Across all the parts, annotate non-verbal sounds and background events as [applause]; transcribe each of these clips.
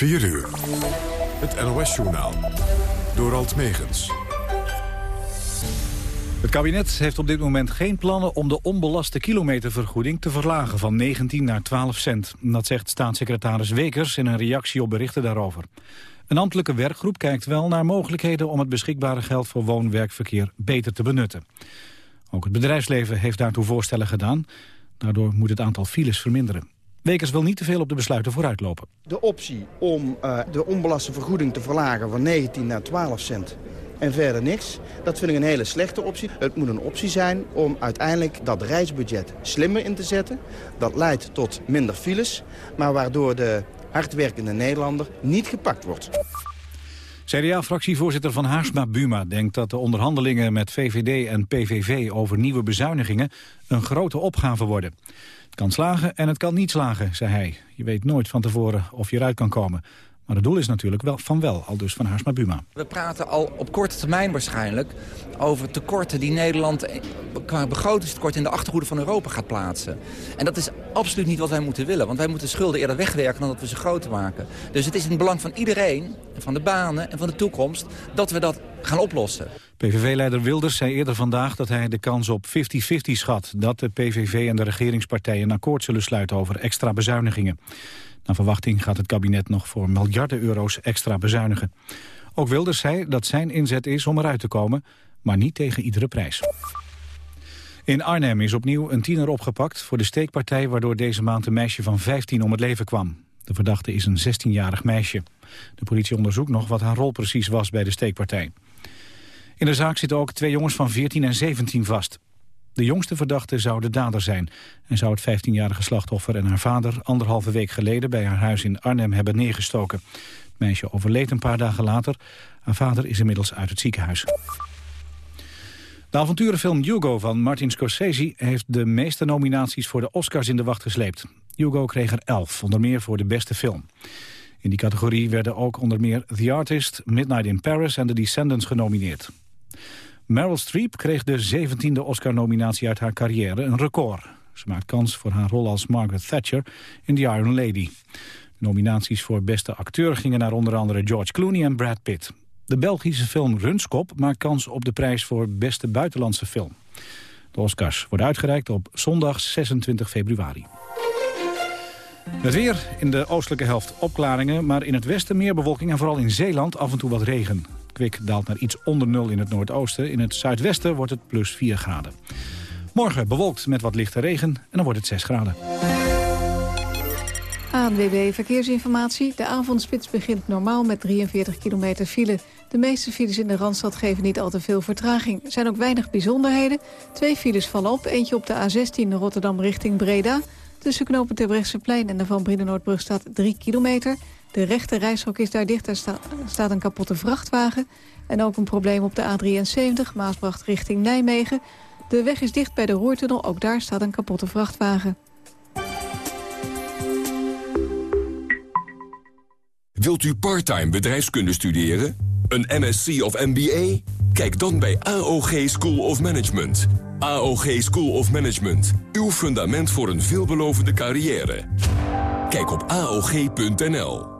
4 uur. Het NOS-journaal. Door Alt Megens. Het kabinet heeft op dit moment geen plannen om de onbelaste kilometervergoeding te verlagen van 19 naar 12 cent. Dat zegt staatssecretaris Wekers in een reactie op berichten daarover. Een ambtelijke werkgroep kijkt wel naar mogelijkheden om het beschikbare geld voor woon-werkverkeer beter te benutten. Ook het bedrijfsleven heeft daartoe voorstellen gedaan. Daardoor moet het aantal files verminderen. Wekers wil niet te veel op de besluiten vooruitlopen. De optie om uh, de onbelaste vergoeding te verlagen van 19 naar 12 cent en verder niks. Dat vind ik een hele slechte optie. Het moet een optie zijn om uiteindelijk dat reisbudget slimmer in te zetten. Dat leidt tot minder files, maar waardoor de hardwerkende Nederlander niet gepakt wordt. CDA-fractievoorzitter Van Haarsma Buma denkt dat de onderhandelingen met VVD en PVV over nieuwe bezuinigingen een grote opgave worden. Het kan slagen en het kan niet slagen, zei hij. Je weet nooit van tevoren of je eruit kan komen. Maar het doel is natuurlijk wel van wel, al dus van Haarsma Buma. We praten al op korte termijn waarschijnlijk over tekorten die Nederland qua begrotingstekort in de achterhoede van Europa gaat plaatsen. En dat is absoluut niet wat wij moeten willen, want wij moeten schulden eerder wegwerken dan dat we ze groter maken. Dus het is in het belang van iedereen, van de banen en van de toekomst, dat we dat gaan oplossen. PVV-leider Wilders zei eerder vandaag dat hij de kans op 50-50 schat... dat de PVV en de regeringspartijen een akkoord zullen sluiten over extra bezuinigingen. Naar verwachting gaat het kabinet nog voor miljarden euro's extra bezuinigen. Ook Wilders zei dat zijn inzet is om eruit te komen, maar niet tegen iedere prijs. In Arnhem is opnieuw een tiener opgepakt voor de steekpartij... waardoor deze maand een meisje van 15 om het leven kwam. De verdachte is een 16-jarig meisje. De politie onderzoekt nog wat haar rol precies was bij de steekpartij. In de zaak zitten ook twee jongens van 14 en 17 vast. De jongste verdachte zou de dader zijn... en zou het 15-jarige slachtoffer en haar vader... anderhalve week geleden bij haar huis in Arnhem hebben neergestoken. Het meisje overleed een paar dagen later. Haar vader is inmiddels uit het ziekenhuis. De avonturenfilm Hugo van Martin Scorsese... heeft de meeste nominaties voor de Oscars in de wacht gesleept. Hugo kreeg er elf, onder meer voor de beste film. In die categorie werden ook onder meer The Artist, Midnight in Paris en The Descendants genomineerd. Meryl Streep kreeg de zeventiende Oscar-nominatie uit haar carrière, een record. Ze maakt kans voor haar rol als Margaret Thatcher in The Iron Lady. Nominaties voor beste acteur gingen naar onder andere George Clooney en Brad Pitt. De Belgische film Runskop maakt kans op de prijs voor beste buitenlandse film. De Oscars worden uitgereikt op zondag 26 februari. Het weer in de oostelijke helft opklaringen, maar in het westen meer bewolking en vooral in Zeeland af en toe wat regen. Kwik daalt naar iets onder nul in het noordoosten. In het zuidwesten wordt het plus 4 graden. Morgen bewolkt met wat lichte regen en dan wordt het 6 graden. ANWB Verkeersinformatie. De avondspits begint normaal met 43 kilometer file. De meeste files in de Randstad geven niet al te veel vertraging. Er zijn ook weinig bijzonderheden. Twee files vallen op. Eentje op de A16 Rotterdam richting Breda. Tussen knopen Terbrechtseplein en de Van Brienenoordbrug staat 3 kilometer. De rechte reishok is daar dicht. Er staat een kapotte vrachtwagen. En ook een probleem op de A73, Maasbracht richting Nijmegen. De weg is dicht bij de Roertunnel. Ook daar staat een kapotte vrachtwagen. Wilt u parttime bedrijfskunde studeren? Een MSc of MBA? Kijk dan bij AOG School of Management. AOG School of Management. Uw fundament voor een veelbelovende carrière. Kijk op AOG.nl.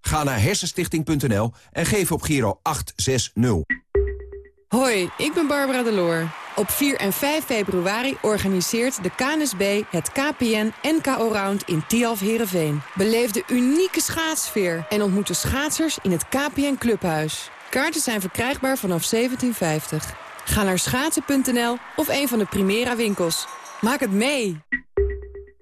Ga naar hersenstichting.nl en geef op Giro 860. Hoi, ik ben Barbara Deloor. Op 4 en 5 februari organiseert de KNSB het KPN NKO Round in Tialf Herenveen. Beleef de unieke schaatsfeer en ontmoet de schaatsers in het KPN Clubhuis. Kaarten zijn verkrijgbaar vanaf 1750. Ga naar schaatsen.nl of een van de Primera winkels. Maak het mee!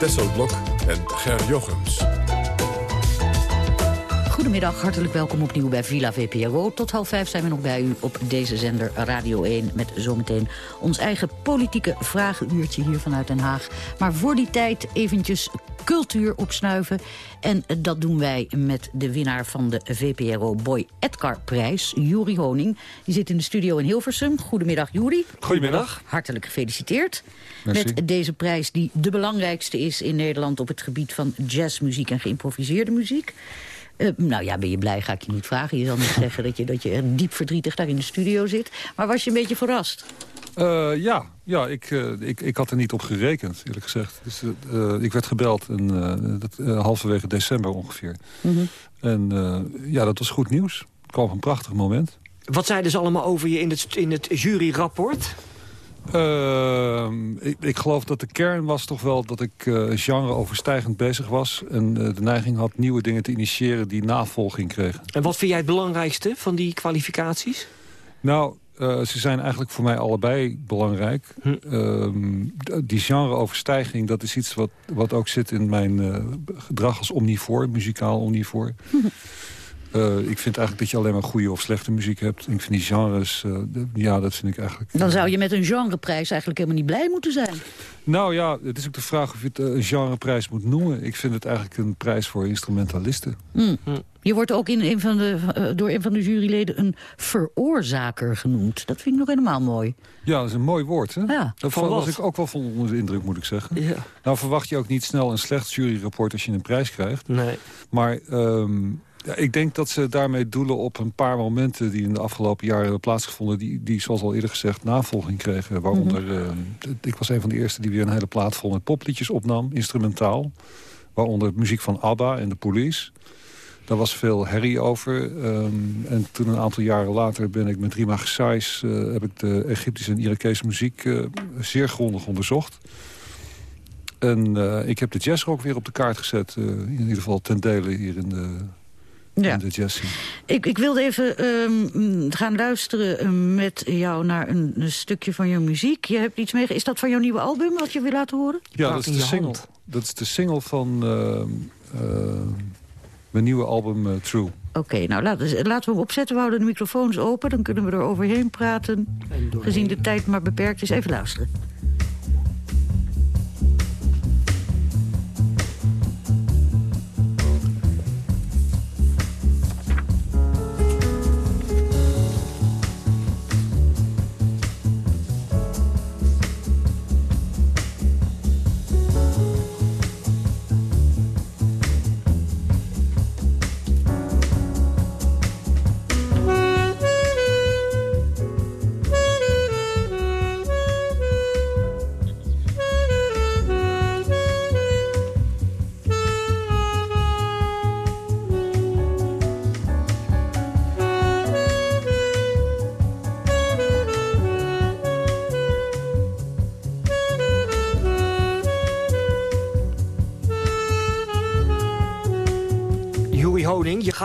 Tesselblok en Ger Jochems. Goedemiddag, hartelijk welkom opnieuw bij Villa VPRO. Tot half vijf zijn we nog bij u op deze zender Radio 1... met zometeen ons eigen politieke vragenuurtje hier vanuit Den Haag. Maar voor die tijd eventjes cultuur opsnuiven. En dat doen wij met de winnaar van de VPRO Boy Edgar-prijs, Juri Honing. Die zit in de studio in Hilversum. Goedemiddag, Juri. Goedemiddag. Hartelijk gefeliciteerd. Merci. Met deze prijs die de belangrijkste is in Nederland... op het gebied van jazzmuziek en geïmproviseerde muziek. Uh, nou ja, ben je blij, ga ik je niet vragen. Je zal niet [laughs] zeggen dat je, dat je diep verdrietig daar in de studio zit. Maar was je een beetje verrast? Uh, ja, ja ik, uh, ik, ik had er niet op gerekend, eerlijk gezegd. Dus, ik werd gebeld en, dat, halverwege december ongeveer. Mm -hmm. En ja, dat was goed nieuws. Het kwam op een prachtig moment. Wat zeiden ze allemaal over je in het, in het juryrapport? Ehm, ik, ik, geloof dat de kern was toch wel dat ik uh, genre overstijgend bezig was. En uh, de neiging had nieuwe dingen te initiëren die navolging kregen. En wat vind jij het belangrijkste van die kwalificaties? Nou, uh, ze zijn eigenlijk voor mij allebei belangrijk. Hm. die genre-overstijging, dat is iets wat, wat ook zit in mijn gedrag als omnivoor, muzikaal omnivoor. [laughs] Uh, ik vind eigenlijk dat je alleen maar goede of slechte muziek hebt. En ik vind die genres, uh, de, ja, dat vind ik eigenlijk... Dan zou je met een genreprijs eigenlijk helemaal niet blij moeten zijn. Nou ja, het is ook de vraag of je het een genreprijs moet noemen. Ik vind het eigenlijk een prijs voor instrumentalisten. Mm. Je wordt ook in een van de, uh, door een van de juryleden een veroorzaker genoemd. Dat vind ik nog helemaal mooi. Ja, dat is een mooi woord. Hè? Ja. Dat was ik ook wel van onder de indruk, moet ik zeggen. Ja. Nou verwacht je ook niet snel een slecht juryrapport als je een prijs krijgt. Nee. Maar... Um, ja, ik denk dat ze daarmee doelen op een paar momenten... die in de afgelopen jaren hebben plaatsgevonden... die, die zoals al eerder gezegd, navolging kregen. Waaronder, mm -hmm. uh, ik was een van de eerste die weer een hele plaat vol met popliedjes opnam. Instrumentaal. Waaronder muziek van ABBA en de Police. Daar was veel herrie over. Um, en toen een aantal jaren later ben ik met Rima Gesais... Uh, heb ik de Egyptische en Irakese muziek uh, zeer grondig onderzocht. En ik heb de jazzrock weer op de kaart gezet. in ieder geval ten dele hier in de ja. de jazz ik, ik wilde even um, gaan luisteren met jou naar een, een, stukje van jouw muziek. Je hebt iets mee. Is dat van jouw nieuwe album wat je wil laten horen? Ja, dat is, de single, dat is de single van uh, uh, mijn nieuwe album uh, True. Oké, okay, nou laten, laten we hem opzetten. We houden de microfoons open, dan kunnen we er overheen praten. Gezien de tijd maar beperkt is. Even luisteren.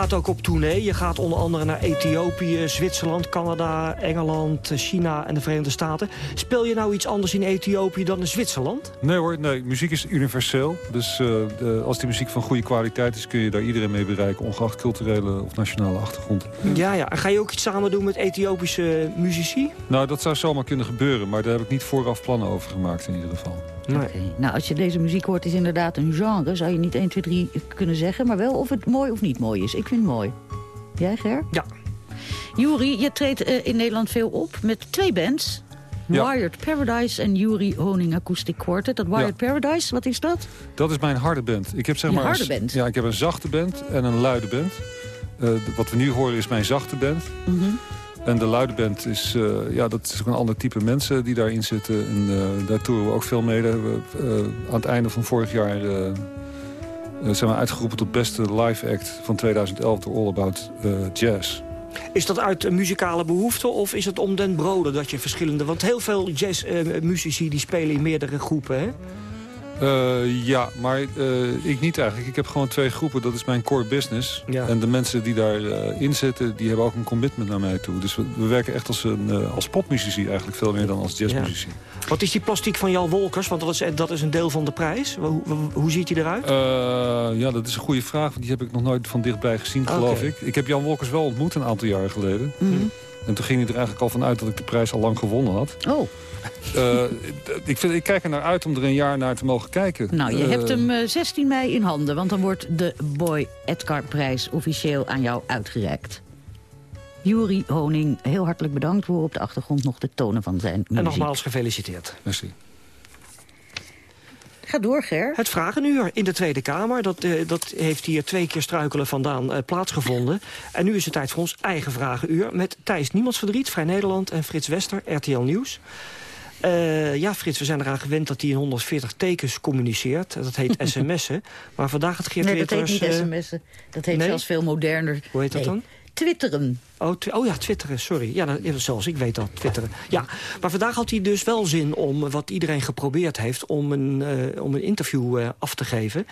Gaat ook op tournee. Je gaat onder andere naar Ethiopië, Zwitserland, Canada, Engeland, China en de Verenigde Staten. Speel je nou iets anders in Ethiopië dan in Zwitserland? Nee hoor, nee. Muziek is universeel. Dus uh, de, als die muziek van goede kwaliteit is... kun je daar iedereen mee bereiken, ongeacht culturele of nationale achtergrond. Ja, ja. En ga je ook iets samen doen met Ethiopische muzici? Nou, dat zou zomaar kunnen gebeuren. Maar daar heb ik niet vooraf plannen over gemaakt in ieder geval. Nee. Okay. Nou, als je deze muziek hoort, is inderdaad een genre. Zou je niet 1, 2, 3 kunnen zeggen. Maar wel of het mooi of niet mooi is. Ik vind het mooi. Jij, Ger? Ja. Juri, je treedt uh, in Nederland veel op met twee bands. Ja. Wired Paradise en Juri Honing Acoustic Quartet. Dat Wired ja. Paradise, wat is dat? Dat is mijn harde band. Ik heb zeg maar harde een, band? Ja, ik heb een zachte band en een luide band. Uh, wat we nu horen is mijn zachte band. Mm -hmm. En de luide band is, uh, ja, dat is ook een ander type mensen die daarin zitten. En uh, daar toeren we ook veel mee. We uh, aan het einde van vorig jaar zijn we uitgeroepen tot beste live act van 2011 door All About Jazz. Is dat uit muzikale behoefte of is het om den broden dat je verschillende... Want heel veel jazzmuzici die spelen in meerdere groepen, hè? Uh, ja, maar uh, ik niet eigenlijk. Ik heb gewoon twee groepen. Dat is mijn core business. Ja. En de mensen die daarin uh, in zitten, die hebben ook een commitment naar mij toe. Dus we, we werken echt als, een, als popmuzici eigenlijk veel meer dan als jazzmuzici. Ja. Wat is die plastiek van Jan Wolkers? Want dat is, dat is een deel van de prijs. Hoe, hoe, ziet hij eruit? ja, dat is een goede vraag. Want die heb ik nog nooit van dichtbij gezien, geloof ik. Ik heb Jan Wolkers wel ontmoet een aantal jaren geleden. Mm -hmm. En toen ging hij er eigenlijk al van uit dat ik de prijs al lang gewonnen had. Oh. Uh, ik, vind, ik kijk er naar uit om er een jaar naar te mogen kijken. Nou, je uh, hebt hem uh, 16 mei in handen, want dan wordt de Boy Edgar-prijs officieel aan jou uitgereikt. Jury Honing, heel hartelijk bedankt. voor op de achtergrond nog de tonen van zijn muziek. En nogmaals gefeliciteerd. Merci. Ga door, Ger. Het Vragenuur in de Tweede Kamer. Dat, uh, dat heeft hier twee keer struikelen vandaan uh, plaatsgevonden. En nu is het tijd voor ons eigen Vragenuur... met Thijs Niemandsverdriet, Vrij Nederland en Frits Wester, RTL Nieuws. Uh, ja, Frits, we zijn eraan gewend dat hij in 140 tekens communiceert. Dat heet [laughs] sms'en. Maar vandaag het Geert nee, dat heet niet sms'en. Dat heet nee? zelfs veel moderner. Hoe heet dat nee. dan? Twitteren. Oh, oh, ja, twitteren, sorry. Ja, zelfs ik weet dat, twitteren. Ja, maar vandaag had hij dus wel zin om, wat iedereen geprobeerd heeft... om een, uh, om een interview uh, af te geven.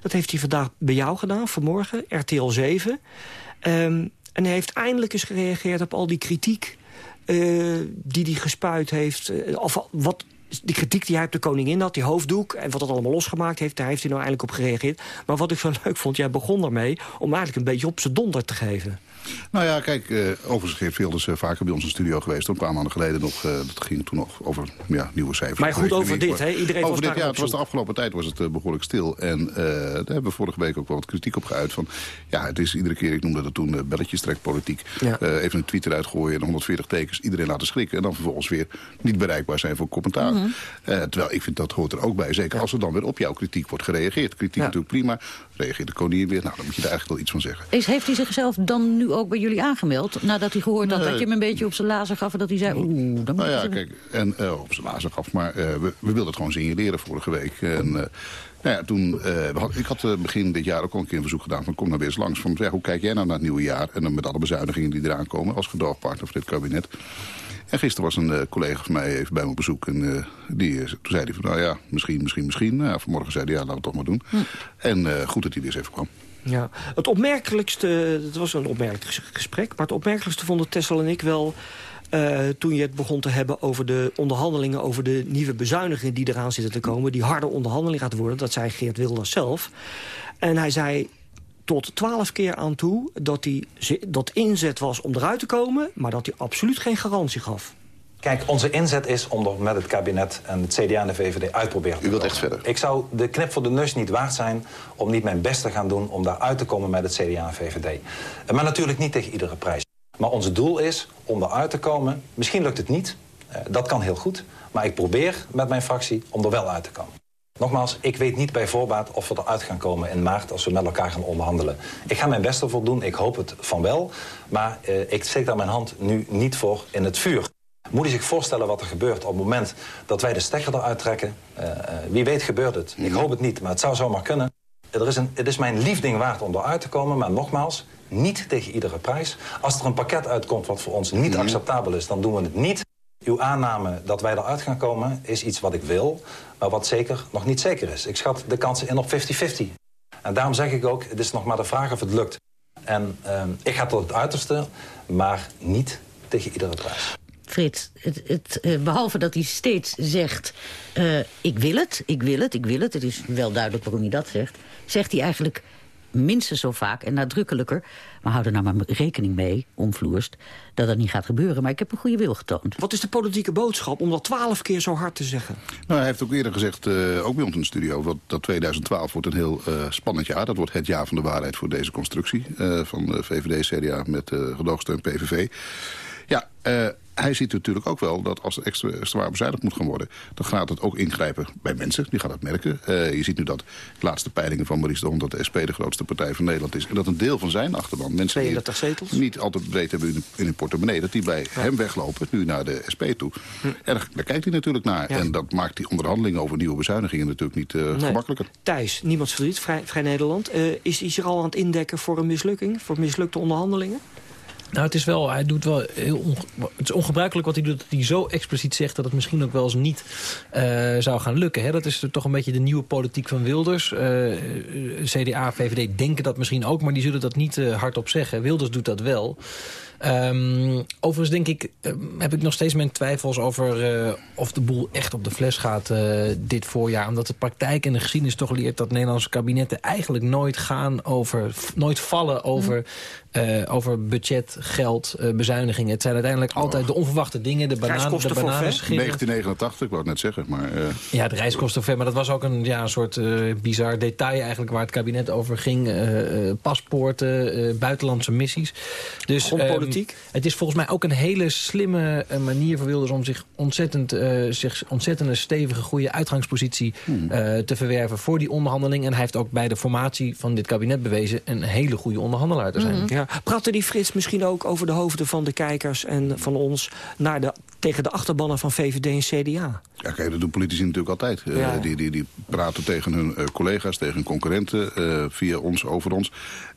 Dat heeft hij vandaag bij jou gedaan, vanmorgen, RTL 7. Um, en hij heeft eindelijk eens gereageerd op al die kritiek... Uh, die hij gespuit heeft, of wat die kritiek die hij op de koningin had, die hoofddoek... en wat dat allemaal losgemaakt heeft, daar heeft hij nou eindelijk op gereageerd. Maar wat ik zo [laughs] leuk vond, jij begon ermee... om eigenlijk een beetje op zijn donder te geven. Nou ja, kijk, uh, overigens Geert Wilders uh, vaker bij ons in studio geweest. Een paar maanden geleden nog. Uh, dat ging toen nog over ja, nieuwe cijfers. Maar goed over dit, hè? Iedereen over was dit, ja, het was de afgelopen tijd was het behoorlijk stil. En daar hebben we vorige week ook wel wat kritiek op geuit. Van, ja, het is iedere keer, ik noemde dat toen belletjestrekpolitiek. Ja. even een tweet eruit gooien en 140 tekens. Iedereen laten schrikken. En dan vervolgens weer niet bereikbaar zijn voor commentaar. Mm -hmm. terwijl ik vind dat hoort er ook bij. Zeker ja. als er dan weer op jouw kritiek wordt gereageerd. Kritiek natuurlijk prima. Reageert de koningin weer. Nou, dan moet je daar eigenlijk wel iets van zeggen. Is, heeft hij zichzelf dan nu ook bij jullie aangemeld? Nadat hij gehoord had nee. dat je hem een beetje op zijn lazer gaf... en dat hij zei, oeh, dan moet nou ja, je kijk, en uh, op zijn lazer gaf. Maar uh, we, we wilden het gewoon signaleren vorige week. En, uh, nou ja, toen, had, ik had begin dit jaar ook al een keer een verzoek gedaan... van kom nou weer eens langs. Van, ja, hoe kijk jij nou naar het nieuwe jaar? En dan met alle bezuinigingen die eraan komen... als gedoogpartner voor dit kabinet. En gisteren was een uh, collega van mij even bij me op bezoek. En uh, die, uh, toen zei hij van, nou ja, misschien, misschien, misschien. Nou, vanmorgen zei hij, ja, laten we het toch maar doen. Hm. En goed dat hij weer eens even kwam. Ja, het opmerkelijkste, het was een opmerkelijk gesprek... maar het opmerkelijkste vonden Tessel en ik wel... Uh, toen je het begon te hebben over de onderhandelingen... over de nieuwe bezuinigingen die eraan zitten te komen... die harde onderhandeling gaat worden, dat zei Geert Wilders zelf. En hij zei tot twaalf keer aan toe dat hij dat inzet was om eruit te komen... maar dat hij absoluut geen garantie gaf. Kijk, onze inzet is om er met het kabinet en het CDA en de VVD uitproberen te U wilt echt verder? Ik zou de knip voor de neus niet waard zijn om niet mijn best te gaan doen... om daar uit te komen met het CDA en VVD. Maar natuurlijk niet tegen iedere prijs. Maar ons doel is om eruit te komen. Misschien lukt het niet, dat kan heel goed. Maar ik probeer met mijn fractie om er wel uit te komen. Nogmaals, ik weet niet bij voorbaat of we eruit gaan komen in maart... als we met elkaar gaan onderhandelen. Ik ga mijn best ervoor doen, ik hoop het van wel. Maar uh, ik steek daar mijn hand nu niet voor in het vuur. Moet je zich voorstellen wat er gebeurt op het moment dat wij de stekker eruit trekken? Uh, uh, wie weet gebeurt het. Ik hoop het niet, maar het zou zomaar kunnen. Er is een, het is mijn liefding waard om eruit te komen, maar nogmaals, niet tegen iedere prijs. Als er een pakket uitkomt wat voor ons niet acceptabel is, dan doen we het niet. Uw aanname dat wij eruit gaan komen is iets wat ik wil, maar wat zeker nog niet zeker is. Ik schat de kansen in op 50-50. En daarom zeg ik ook, het is nog maar de vraag of het lukt. En uh, ik ga tot het uiterste, maar niet tegen iedere prijs. Frits, uh, behalve dat hij steeds zegt... Uh, ik wil het, ik wil het, ik wil het... het is wel duidelijk waarom hij dat zegt... zegt hij eigenlijk minstens zo vaak en nadrukkelijker... maar hou er nou maar rekening mee, omvloerst... dat dat niet gaat gebeuren, maar ik heb een goede wil getoond. Wat is de politieke boodschap om dat twaalf keer zo hard te zeggen? Nou, hij heeft ook eerder gezegd, uh, ook bij ons in de studio... dat, dat 2012 wordt een heel uh, spannend jaar. Dat wordt het jaar van de waarheid voor deze constructie... Uh, van VVD, CDA met gedoogsteun PVV. Ja, hij ziet natuurlijk ook wel dat als er extra zwaar bezuinigd moet gaan worden... dan gaat het ook ingrijpen bij mensen, die gaan dat merken. Uh, je ziet nu dat de laatste peilingen van Maurice de Hond... dat de SP de grootste partij van Nederland is. En dat een deel van zijn achterban, mensen die zetels. niet altijd breed hebben in, in hun portemonnee... dat die bij hem weglopen, nu naar de SP toe. Hm. En daar, daar, kijkt hij natuurlijk naar. En dat maakt die onderhandelingen over nieuwe bezuinigingen natuurlijk niet uh, nee. gemakkelijker. Thijs, niemands verdriet, Vrij, Vrij Nederland. Uh, is hij zich al aan het indekken voor een mislukking? Voor mislukte onderhandelingen? Nou, het is wel, hij doet wel heel het is ongebruikelijk wat hij doet, dat hij zo expliciet zegt dat het misschien ook wel eens niet uh, zou gaan lukken. Hè? Dat is toch een beetje de nieuwe politiek van Wilders. Uh, CDA, VVD denken dat misschien ook, maar die zullen dat niet uh, hardop zeggen. Wilders doet dat wel. Um, overigens denk ik, heb ik nog steeds mijn twijfels over of de boel echt op de fles gaat dit voorjaar. Omdat de praktijk en de geschiedenis toch leert dat Nederlandse kabinetten eigenlijk nooit gaan over, nooit vallen over, uh, over budget, geld, uh, bezuinigingen. Het zijn uiteindelijk oh. altijd de onverwachte dingen, de, banaan, de bananenschillen. 1989, ik wou het net zeggen. Maar, uh... Ja, de reiskosten ver, maar dat was ook een, ja, een soort bizar detail eigenlijk waar het kabinet over ging. paspoorten, buitenlandse missies. Dus, Grondpolitiek? het is volgens mij ook een hele slimme manier voor Wilders om zich ontzettend, zich ontzettend een stevige, goede uitgangspositie hmm. te verwerven voor die onderhandeling. En hij heeft ook bij de formatie van dit kabinet bewezen een hele goede onderhandelaar te zijn. Mm -hmm. Ja. Praatte die Frits misschien ook over de hoofden van de kijkers en van ons... Naar de, tegen de achterbannen van VVD en CDA? Ja, kijk, dat doen politici natuurlijk altijd. Ja. Uh, die, die, die praten tegen hun uh, collega's, tegen hun concurrenten, uh, via ons, over ons.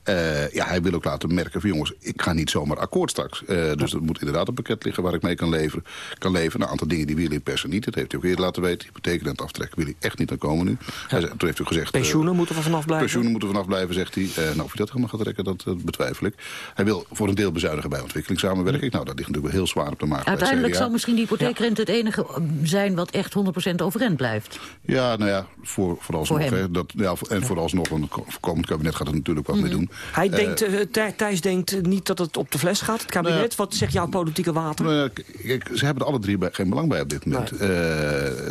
Uh, ja, hij wil ook laten merken van jongens, ik ga niet zomaar akkoord straks. Uh, dus er moet inderdaad een pakket liggen waar ik mee kan leveren. Kan leveren. Een aantal dingen die willen in persen niet. Dat heeft hij ook eerder laten weten. Hypotheekrente aftrekken wil hij echt niet aan komen nu. Ja. Hij, toen heeft hij gezegd... Pensioenen uh, moeten er vanaf blijven? Pensioenen moeten vanaf blijven, zegt hij. nou, of hij dat helemaal gaat trekken, dat, dat betwijfel ik. Hij wil voor een deel bezuinigen bij ontwikkelingssamenwerking. Hm. Nou, dat ligt natuurlijk wel heel zwaar op de maag. Uiteindelijk zal misschien die hypotheekrente ja. het enige zijn wat echt 100% overeind blijft. Ja, nou ja, voor, vooralsnog. Voor hè, dat, ja, en vooralsnog, een komend kabinet gaat er natuurlijk wat mm -hmm. mee doen. Hij denkt Thijs denkt niet dat het op de fles gaat, het kabinet. Nou, Wat zegt jouw politieke water? Nou, ze hebben er alle drie geen belang bij op dit moment. Uh,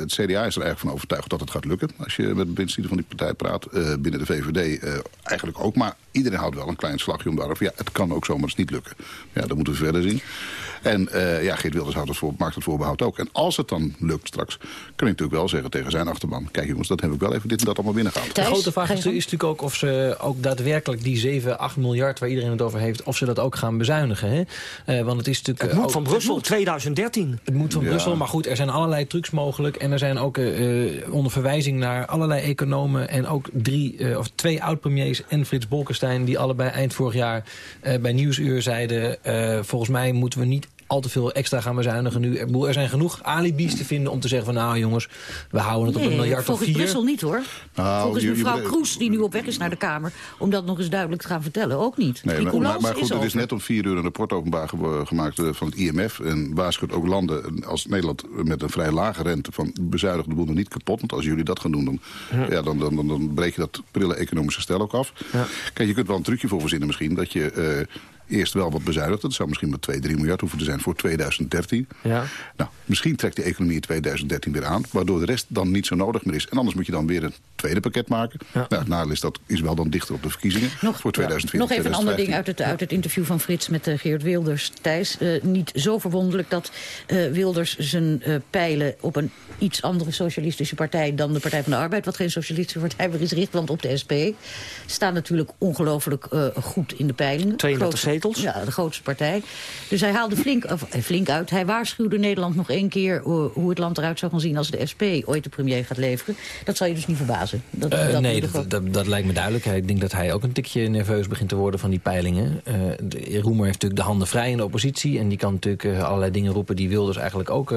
het CDA is er eigenlijk van overtuigd dat het gaat lukken. Als je met de binnencieden van die partij praat. Binnen de VVD eigenlijk ook. Maar iedereen houdt wel een klein slagje om daarover. Ja, het kan ook zomaar eens niet lukken. Ja, dat moeten we verder zien. En uh, ja, Geert Wilders houdt het voor, maakt het voorbehoud ook. En als het dan lukt straks, kan ik natuurlijk wel zeggen tegen zijn achterban... kijk jongens, dat heb ik wel even dit en dat allemaal binnengehaald. De grote vraag is, is natuurlijk ook of ze ook daadwerkelijk die 7, 8 miljard... waar iedereen het over heeft, of ze dat ook gaan bezuinigen. Hè? Uh, want het is natuurlijk... Het moet ook, van Brussel, het moet, 2013. Het moet van ja. Brussel, maar goed, er zijn allerlei trucs mogelijk. En er zijn ook uh, onder verwijzing naar allerlei economen... en ook drie, of twee oud-premiers en Frits Bolkestein... die allebei eind vorig jaar bij Nieuwsuur zeiden... volgens mij moeten we niet al te veel extra gaan bezuinigen nu. Er zijn genoeg alibis te vinden om te zeggen van... nou jongens, we houden het nee, op een miljard volgens of vier. Brussel niet hoor. Nou, volgens mevrouw Kroes, die nu op weg is naar de Kamer... om dat nog eens duidelijk te gaan vertellen, ook niet. Nee, maar, maar, maar, goed, er is net om vier uur een rapport openbaar gemaakt van het IMF. En waarschuwt ook landen als Nederland met een vrij lage rente... van bezuinig de boel nog niet kapot. Want als jullie dat gaan doen, dan, ja. Ja, dan, dan, dan, dan breek je dat prille economische stel ook af. Ja. Kijk, je kunt wel een trucje voor verzinnen misschien... dat je... Uh, eerst wel wat bezuinigd. Dat zou misschien maar 2, 3 miljard hoeven te zijn voor 2013. Ja. Nou, misschien trekt de economie in 2013 weer aan... waardoor de rest dan niet zo nodig meer is. En anders moet je dan weer een tweede pakket maken. Ja. Nou, het nadeel is dat is wel dan dichter op de verkiezingen nog, voor 2014. Nog even een ander ding uit het, uit het interview van Frits met uh, Geert Wilders. Thijs, uh, niet zo verwonderlijk dat uh, Wilders zijn pijlen op een iets andere socialistische partij... dan de Partij van de Arbeid, wat geen socialistische partij meer is, richt. Want op de SP staan natuurlijk ongelooflijk goed in de peilingen. 32 zetels. Ja, de grootste partij. Dus hij haalde flink, of, flink uit. Hij waarschuwde Nederland nog één keer hoe het land eruit zou gaan zien... als de SP ooit de premier gaat leveren. Dat zal je dus niet verbazen. Dat, uh, dat nee, dat, dat, dat, lijkt me duidelijk. Ik denk dat hij ook een tikje nerveus begint te worden van die peilingen. Uh, de, Roemer heeft natuurlijk de handen vrij in de oppositie... en die kan natuurlijk uh, allerlei dingen roepen die Wilders eigenlijk ook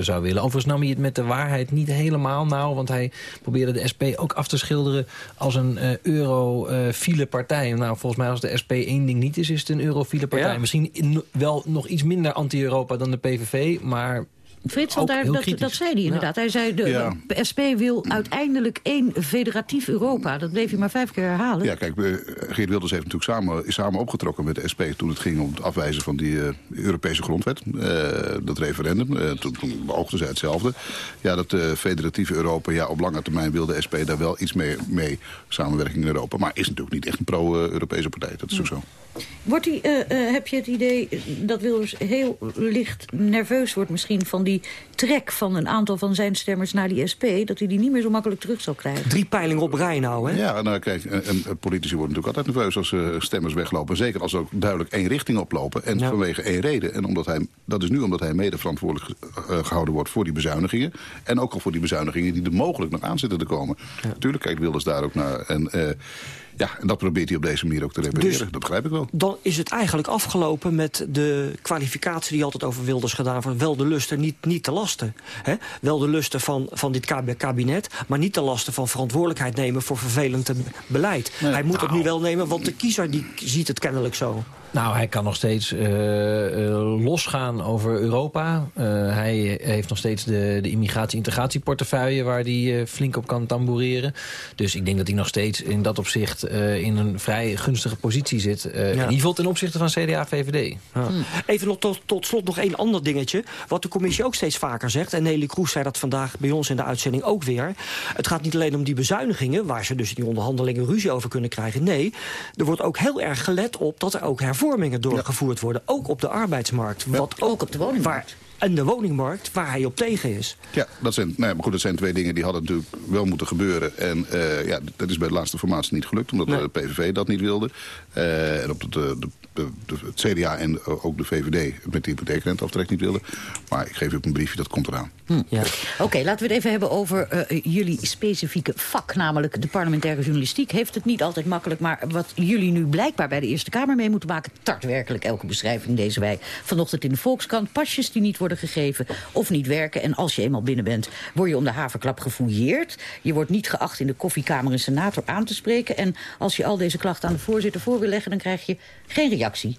zou willen. Overigens nam hij het met de waarheid niet helemaal nauw... want hij probeerde de SP ook af te schilderen als een eurofiele partij. Nou, volgens mij als de SP één ding niet is, is het een eurofiele partij. Ja. Misschien in, wel nog iets minder anti-Europa dan de PVV, maar Frits, want daar, dat, dat, zei hij inderdaad. Ja. Hij zei, de, ja. de, SP wil uiteindelijk één federatief Europa. Dat bleef hij maar vijf keer herhalen. Ja, kijk, Geert Wilders heeft natuurlijk samen, is samen opgetrokken met de SP... toen het ging om het afwijzen van die uh, Europese grondwet. Uh, dat referendum. Uh, toen, toen beoogden zij hetzelfde. Ja, dat federatieve Europa, ja, op lange termijn wil de SP daar wel iets mee, mee samenwerking in Europa. Maar is natuurlijk niet echt een pro-Europese partij. Dat is ook zo. Wordt die, eh, eh, heb je het idee dat Wilders heel licht nerveus wordt misschien van die trek van een aantal van zijn stemmers naar die SP, dat hij die niet meer zo makkelijk terug zal krijgen? Drie peilingen op rij nou, hè? Ja, nou, kijk, en, en politici worden natuurlijk altijd nerveus als uh, stemmers weglopen. Zeker als ze ook duidelijk één richting oplopen. En vanwege één reden. En omdat hij, dat is nu omdat hij mede verantwoordelijk gehouden wordt voor die bezuinigingen. En ook al voor die bezuinigingen die er mogelijk nog aan zitten te komen. Natuurlijk kijkt Wilders daar ook naar. En ja, en dat probeert hij op deze manier ook te repareren. Dus dat begrijp ik wel. Dan is het eigenlijk afgelopen met de kwalificatie die altijd over Wilders gedaan wordt. Wel de lusten, niet, niet de lasten. Hè? Wel de lusten van, van dit kabinet, maar niet de lasten van verantwoordelijkheid nemen voor vervelend beleid. hij moet het nu wel nemen, want de kiezer die ziet het kennelijk zo. Nou, hij kan nog steeds uh, uh, losgaan over Europa. Uh, hij heeft nog steeds de, de immigratie-integratieportefeuille... waar hij flink op kan tamboureren. Dus ik denk dat hij nog steeds in dat opzicht... in een vrij gunstige positie zit. Ja. In ieder geval ten opzichte van CDA-VVD. Ja. Hmm. Even nog tot, tot, slot nog één ander dingetje. Wat de commissie ook steeds vaker zegt... en Nelly Kroes zei dat vandaag bij ons in de uitzending ook weer... het gaat niet alleen om die bezuinigingen... waar ze dus in die onderhandelingen ruzie over kunnen krijgen. Nee, er wordt ook heel erg gelet op dat er ook hervormingen hervormingen doorgevoerd worden. Ook op de arbeidsmarkt. Wat ook, op de woningmarkt. En de woningmarkt, waar hij op tegen is. Ja, dat zijn, nou ja, maar goed, dat zijn twee dingen die hadden natuurlijk wel moeten gebeuren. En uh, ja, dat is bij de laatste formatie niet gelukt, omdat de PVV dat niet wilde. Uh, en op de, de, de, het CDA en ook de VVD met de hypotheekrenteaftrek niet wilden. Maar ik geef u op een briefje, dat komt eraan. Hm, ja. Oké, laten we het even hebben over uh, jullie specifieke vak. Namelijk de parlementaire journalistiek heeft het niet altijd makkelijk. Maar wat jullie nu blijkbaar bij de Eerste Kamer mee moeten maken... tart werkelijk elke beschrijving deze wij vanochtend in de Volkskrant. Pasjes die niet worden gegeven of niet werken. En als je eenmaal binnen bent, word je om de haverklap gefouilleerd. Je wordt niet geacht in de koffiekamer een senator aan te spreken. En als je al deze klachten aan de voorzitter voor wil leggen... dan krijg je geen reactie.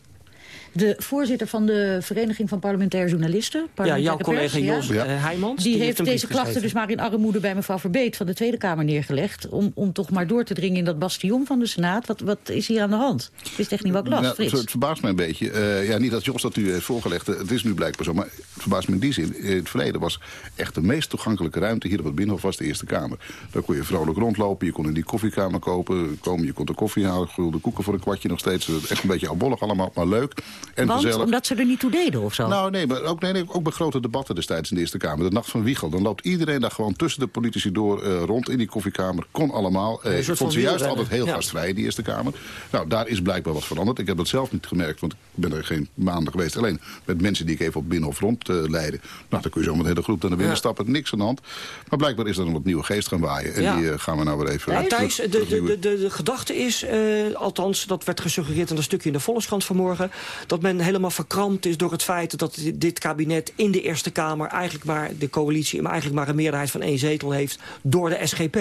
De voorzitter van de Vereniging van Parlementaire Journalisten... ja, jouw collega Jos ja. Eh, Heijmans. Die, heeft, deze klachten dus maar in armoede bij mevrouw Verbeet... van de Tweede Kamer neergelegd... om, om toch maar door te dringen in dat bastion van de Senaat. Wat, wat is hier aan de hand? Ik wist echt niet wat ik las, nou, Het verbaast mij een beetje. Uh, ja, niet dat Jos dat u heeft voorgelegd. Het is nu blijkbaar zo. Maar het verbaast me in die zin. In het verleden was echt de meest toegankelijke ruimte... hier op het Binnenhof was de Eerste Kamer. Daar kon je vrolijk rondlopen. Je kon in die koffiekamer kopen. Komen, je kon de koffie halen. De koeken voor een kwartje nog steeds. Echt een beetje albollig allemaal, maar leuk. En Want, gezellig. omdat ze er niet toe deden of zo? Nou, nee, maar ook, nee, nee, ook bij grote debatten destijds in de Eerste Kamer. De Nacht van Wiegel. Dan loopt iedereen daar gewoon tussen de politici door uh, rond in die koffiekamer. Kon allemaal. Uh, ik vond ze juist altijd heel ja. gastvrij, die Eerste Kamer. Nou, daar is blijkbaar wat veranderd. Ik heb dat zelf niet gemerkt, want ik ben er geen maanden geweest. Alleen met mensen die ik even op binnen of rond uh, leiden. Nou, dan kun je zo met een hele groep naar binnen ja. stappen. Niks aan de hand. Maar blijkbaar is er een wat nieuwe geest gaan waaien. En ja. die gaan we nou weer even... Ja, Thijs, de, de, de, de, de gedachte is, althans, dat werd gesuggereerd in een stukje in de Volkskrant vanmorgen... dat men helemaal verkrampt is door het feit dat dit kabinet in de Eerste Kamer... eigenlijk maar de coalitie, maar eigenlijk maar een meerderheid van één zetel heeft door de SGP.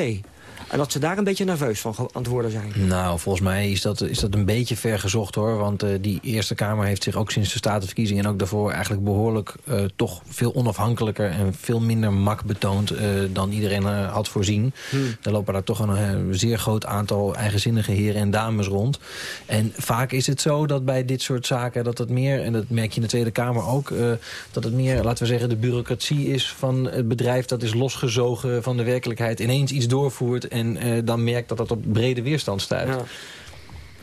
En dat ze daar een beetje nerveus van aan het worden zijn. Nou, volgens mij is dat, is dat een beetje ver gezocht hoor. Want uh, die Eerste Kamer heeft zich ook sinds de Statenverkiezingen... en ook daarvoor eigenlijk behoorlijk uh, toch veel onafhankelijker... en veel minder mak betoond uh, dan iedereen had voorzien. Hmm. Er lopen daar toch een zeer groot aantal eigenzinnige heren en dames rond. En vaak is het zo dat bij dit soort zaken... dat het meer, en dat merk je in de Tweede Kamer ook... dat het meer, laten we zeggen, de bureaucratie is van het bedrijf... dat is losgezogen van de werkelijkheid, ineens iets doorvoert... En uh, dan merkt dat dat op brede weerstand stuit.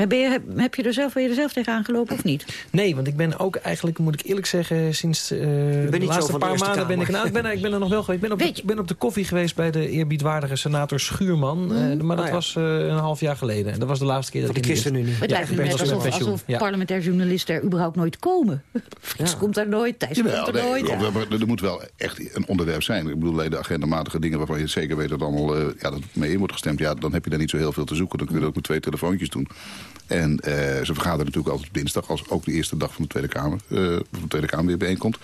Ben je, heb je er zelf, ben je er zelf tegenaan gelopen of niet? Nee, want ik ben ook eigenlijk, moet ik eerlijk zeggen... sinds uh, de laatste paar maanden ben ik... Nou, ik, ben, ik ben er nog wel geweest. Ik ben op, de, ben op de koffie geweest bij de eerbiedwaardige senator Schuurman. Mm. Uh, maar dat oh, ja. was uh, een half jaar geleden. En dat was de laatste keer dat ik wist. nu niet. Het lijkt me net alsof, alsof ja. parlementair journalisten er überhaupt nooit komen. Frits komt er nooit, Thijs Jawel, komt er nee, nooit. Er, er moet wel echt een onderwerp zijn. Ik bedoel, alleen de agendamatige dingen waarvan je zeker weet dat allemaal ja, dat mee in wordt gestemd. Ja, dan heb je daar niet zo heel veel te zoeken. Dan kun je dat ook met twee telefoontjes doen. En uh, ze vergaderen natuurlijk altijd dinsdag... als ook de eerste dag van de Tweede Kamer, uh, van de Tweede Kamer weer bijeenkomt.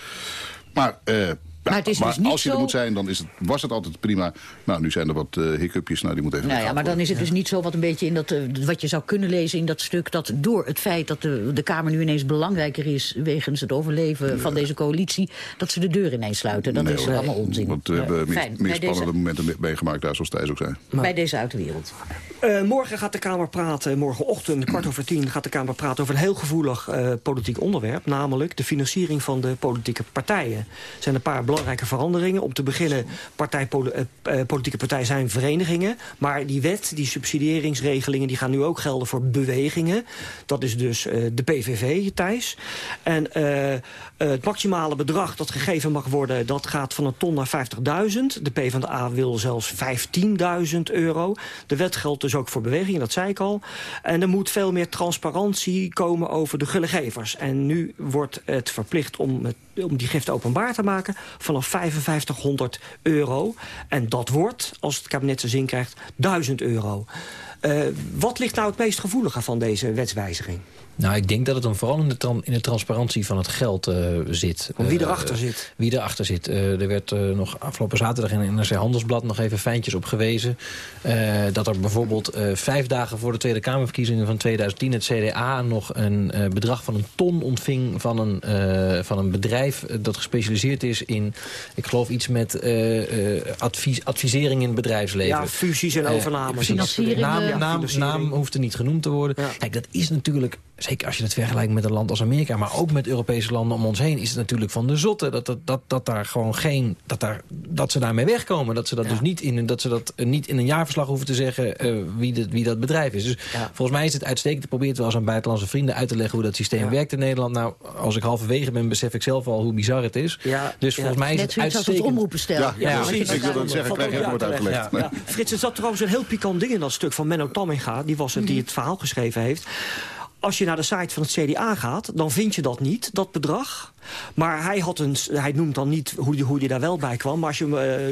Maar... Uh, maar, het is maar dus als je er moet zijn, dan is het, was het altijd prima. Nou, nu zijn er wat uh, hiccupjes, nou, die moet even... Nou ja, maar dan is het dus niet zo wat een beetje in dat... Uh, wat je zou kunnen lezen in dat stuk... dat door het feit dat de, de Kamer nu ineens belangrijker is... wegens het overleven ja. van deze coalitie... dat ze de deur ineens sluiten. Dat nee, is allemaal onzin. Want we hebben meer, meer spannende deze... momenten meegemaakt daar, zoals Thijs ook zei. Maar, bij deze uiterwereld. Uh, morgen gaat de Kamer praten, morgenochtend kwart over tien... gaat de Kamer praten over een heel gevoelig uh, politiek onderwerp... namelijk de financiering van de politieke partijen. Er zijn een paar belangrijke veranderingen. Om te beginnen, partij, politieke partijen zijn verenigingen... maar die wet, die subsidieringsregelingen... die gaan nu ook gelden voor bewegingen. Dat is dus de PVV, Thijs. En het maximale bedrag dat gegeven mag worden... dat gaat van een ton naar 50.000. De PvdA wil zelfs 15.000 euro. De wet geldt dus ook voor bewegingen, dat zei ik al. En er moet veel meer transparantie komen over de gullegevers. En nu wordt het verplicht om, om die gift openbaar te maken... vanaf 5500 euro. En dat wordt, als het kabinet zijn zin krijgt, 1000 euro. Uh, wat ligt nou het meest gevoelige van deze wetswijziging? Nou, ik denk dat het hem vooral in de, in de transparantie van het geld uh, zit. Om wie erachter uh, zit. Wie erachter zit. Uh, er werd nog afgelopen zaterdag in het NRC Handelsblad nog even fijntjes op gewezen. dat er bijvoorbeeld vijf dagen voor de Tweede Kamerverkiezingen van 2010... het CDA nog een bedrag van een ton ontving van een, van een bedrijf... dat gespecialiseerd is in, ik geloof iets met advies, advisering in het bedrijfsleven. Ja, fusies en overnames. naam, naam, naam hoeft er niet genoemd te worden. Ja. Kijk, dat is natuurlijk zeker als je het vergelijkt met een land als Amerika... maar ook met Europese landen om ons heen... is het natuurlijk van de zotte dat, dat, dat, dat daar gewoon geen... Dat, daar, dat ze daarmee wegkomen. Dat ze dat dus niet in, dat ze dat niet in een jaarverslag hoeven te zeggen... Uh, wie, de, wie dat bedrijf is. Dus ja. volgens mij is het uitstekend. Ik probeer het wel eens aan buitenlandse vrienden uit te leggen... hoe dat systeem werkt in Nederland. Nou, als ik halverwege ben, besef ik zelf al hoe bizar het is. Dus volgens mij is Net het uitstekend. als omroepen stellen. Ja, ja, precies. Ik wil dat zeggen, krijg je het uitgelegd. Frits, er zat trouwens een heel pikant ding in dat stuk van Menno Tamminga. Die was het die het verhaal geschreven heeft als je naar de site van het CDA gaat, dan vind je dat niet, dat bedrag. Maar hij, had een, hij noemt dan niet hoe, hoe hij daar wel bij kwam. Maar als je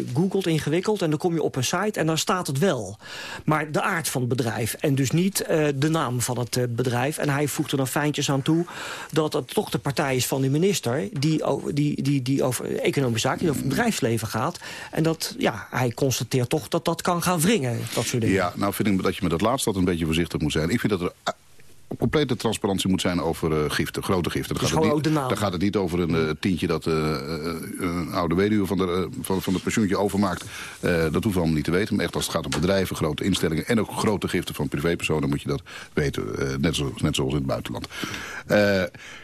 uh, googelt ingewikkeld en dan kom je op een site en dan staat het wel. Maar de aard van het bedrijf en dus niet uh, de naam van het uh, bedrijf. En hij voegt er dan fijntjes aan toe dat het toch de partij is van de minister... die, die, die, die over economische zaken, die over het bedrijfsleven gaat. En dat, ja, hij constateert toch dat dat kan gaan wringen, dat soort dingen. Ja, nou vind ik dat je met dat laatste dat een beetje voorzichtig moet zijn. Ik vind dat er complete transparantie moet zijn over uh, giften, grote giften. Dan, dus gaat het, niet, dan gaat het niet over een uh, tientje dat uh, een oude weduwe van, de, van, van het pensioentje overmaakt. dat hoeven we allemaal niet te weten. Maar echt als het gaat om bedrijven, grote instellingen en ook grote giften van privépersonen... moet je dat weten, net, zo, net zoals in het buitenland.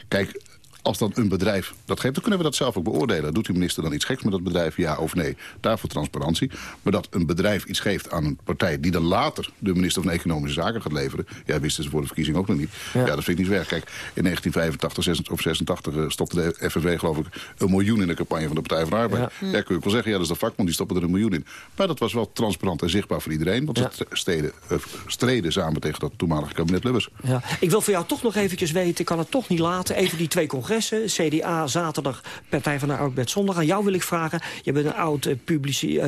kijk, als dan een bedrijf dat geeft, dan kunnen we dat zelf ook beoordelen. Doet de minister dan iets geks met dat bedrijf, ja of nee? Daarvoor transparantie. Maar dat een bedrijf iets geeft aan een partij... die dan later de minister van Economische Zaken gaat leveren... ja, wisten ze voor de verkiezing ook nog niet. Ja, dat vind ik niet weg. Kijk, in 1985 of 86 uh, stopte de FNV geloof ik een miljoen in de campagne van de Partij van de Arbeid. Ja, ja kun je wel zeggen, ja, dat is de vakbond, die stoppen er een miljoen in. Maar dat was wel transparant en zichtbaar voor iedereen. Want ja. ze steden, uh, streden samen tegen dat toenmalige kabinet Lubbers. Ja. Ik wil voor jou toch nog eventjes weten, ik kan het toch niet laten... even die twee congressen CDA zaterdag, Partij van de Arbeid zondag. Aan jou wil ik vragen, je bent een oud uh,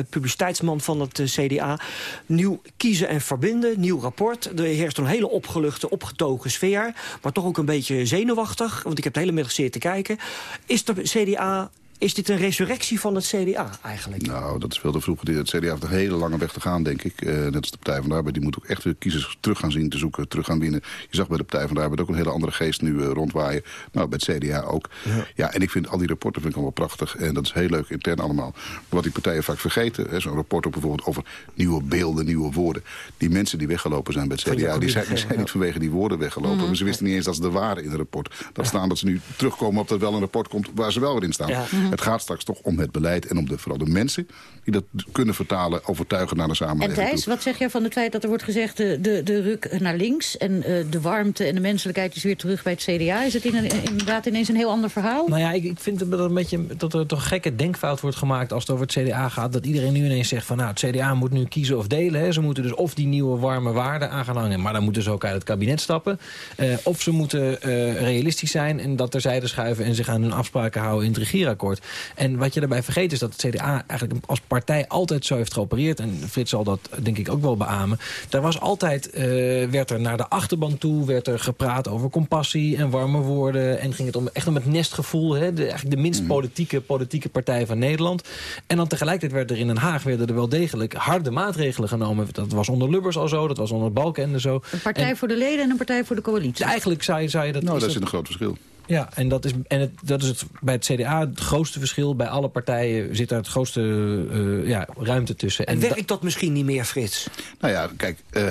publiciteitsman van het uh, CDA. Nieuw kiezen en verbinden, nieuw rapport. Er heerst een hele opgeluchte, opgetogen sfeer. Maar toch ook een beetje zenuwachtig, want ik heb de hele middag zitten kijken. Is de CDA is dit een resurrectie van het CDA eigenlijk? Nou, dat is veel te vroeg. Het CDA heeft een hele lange weg te gaan, denk ik. Uh, net als de Partij van de Arbeid. Die moet ook echt weer kiezers terug gaan zien te zoeken, terug gaan winnen. Je zag bij de Partij van de Arbeid ook een hele andere geest nu uh, rondwaaien. Nou, bij het CDA ook. Ja. ja. en ik vind al die rapporten vind ik allemaal prachtig. En dat is heel leuk intern allemaal. Maar wat die partijen vaak vergeten, zo'n rapport ook bijvoorbeeld over nieuwe beelden, nieuwe woorden. Die mensen die weggelopen zijn bij het CDA, die zijn, die zijn niet vanwege die woorden weggelopen. Mm -hmm. Ze wisten niet eens dat ze er waren in het rapport. Dat staan dat ze nu terugkomen op dat wel een rapport komt waar ze wel weer in staan. Ja. Het gaat straks toch om het beleid en om de, vooral de mensen... die dat kunnen vertalen, overtuigen naar de samenleving. En Thijs, wat zeg jij van het feit dat er wordt gezegd... de, de, de ruk naar links en uh, de warmte en de menselijkheid is weer terug bij het CDA? Is het in een, inderdaad ineens een heel ander verhaal? Nou ja, ik, ik vind dat, een beetje, dat er toch een gekke denkfout wordt gemaakt... als het over het CDA gaat, dat iedereen nu ineens zegt... van nou, het CDA moet nu kiezen of delen. Hè. Ze moeten dus of die nieuwe warme waarden aan gaan hangen... maar dan moeten ze ook uit het kabinet stappen. Uh, of ze moeten uh, realistisch zijn en dat terzijde schuiven... en zich aan hun afspraken houden in het regeerakkoord. En wat je daarbij vergeet is dat het CDA eigenlijk als partij altijd zo heeft geopereerd. En Frits zal dat denk ik ook wel beamen. Daar was altijd, uh, werd er naar de achterban toe, werd er gepraat over compassie en warme woorden. En ging het om, echt om het nestgevoel. Hè, de, eigenlijk de minst politieke, politieke partij van Nederland. En dan tegelijkertijd werd er in Den Haag werden er wel degelijk harde maatregelen genomen. Dat was onder Lubbers al zo, dat was onder Balkenende zo. Een partij en, voor de leden en een partij voor de coalitie. Eigenlijk zou je, zou je dat... Nou, dat is een groot verschil. Ja, en, dat is, en het, dat is het, bij het CDA het grootste verschil. Bij alle partijen zit daar het grootste uh, ja, ruimte tussen. En, en werkt dat misschien niet meer, Frits? Nou ja, kijk, uh,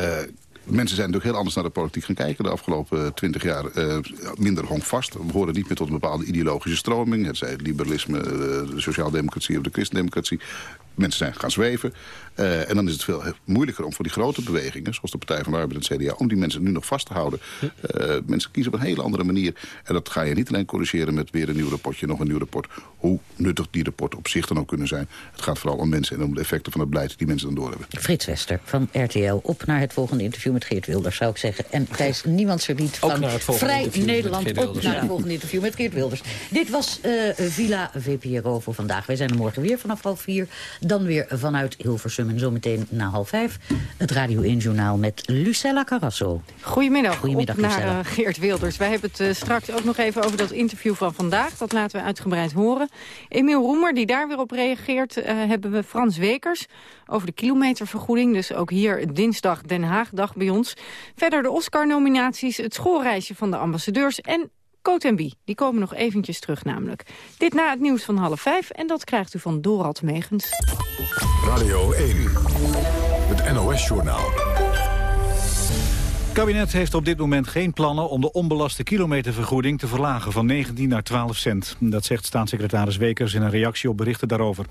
mensen zijn natuurlijk heel anders naar de politiek gaan kijken... de afgelopen twintig jaar. minder honkvast. We horen niet meer tot een bepaalde ideologische stroming. Het zij het liberalisme, de sociaaldemocratie of de christendemocratie mensen zijn gaan zweven. Uh, en dan is het veel moeilijker om voor die grote bewegingen... zoals de Partij van de Arbeid en het CDA... om die mensen nu nog vast te houden. Uh, mensen kiezen op een hele andere manier. En dat ga je niet alleen corrigeren met weer een nieuw rapportje... nog een nieuw rapport. Hoe nuttig die rapporten op zich dan ook kunnen zijn. Het gaat vooral om mensen en om de effecten van het beleid... die mensen dan doorhebben. Frits Wester van RTL. Op naar het volgende interview met Geert Wilders, zou ik zeggen. En Thijs Niemands niet van Vrij Nederland... op naar het volgende interview met Geert Wilders. Dit was uh, Villa VPRO voor vandaag. Wij zijn er morgen weer vanaf half vier... Dan weer vanuit Hilversum en zometeen na half vijf... het Radio 1-journaal met Lucella Carrasso. Goedemiddag, Goedemiddag op naar uh, Geert Wilders. Wij hebben het uh, straks ook nog even over dat interview van vandaag. Dat laten we uitgebreid horen. Emiel Roemer, die daar weer op reageert, uh, hebben we Frans Wekers... over de kilometervergoeding. Dus ook hier dinsdag Den Haag, dag bij ons. Verder de Oscar-nominaties, het schoolreisje van de ambassadeurs... en Coat Die komen nog eventjes terug namelijk. Dit na het nieuws van half vijf en dat krijgt u van Dorald Megens. Radio 1, het NOS-journaal. Het kabinet heeft op dit moment geen plannen om de onbelaste kilometervergoeding te verlagen van 19 naar 12 cent. Dat zegt staatssecretaris Wekers in een reactie op berichten daarover.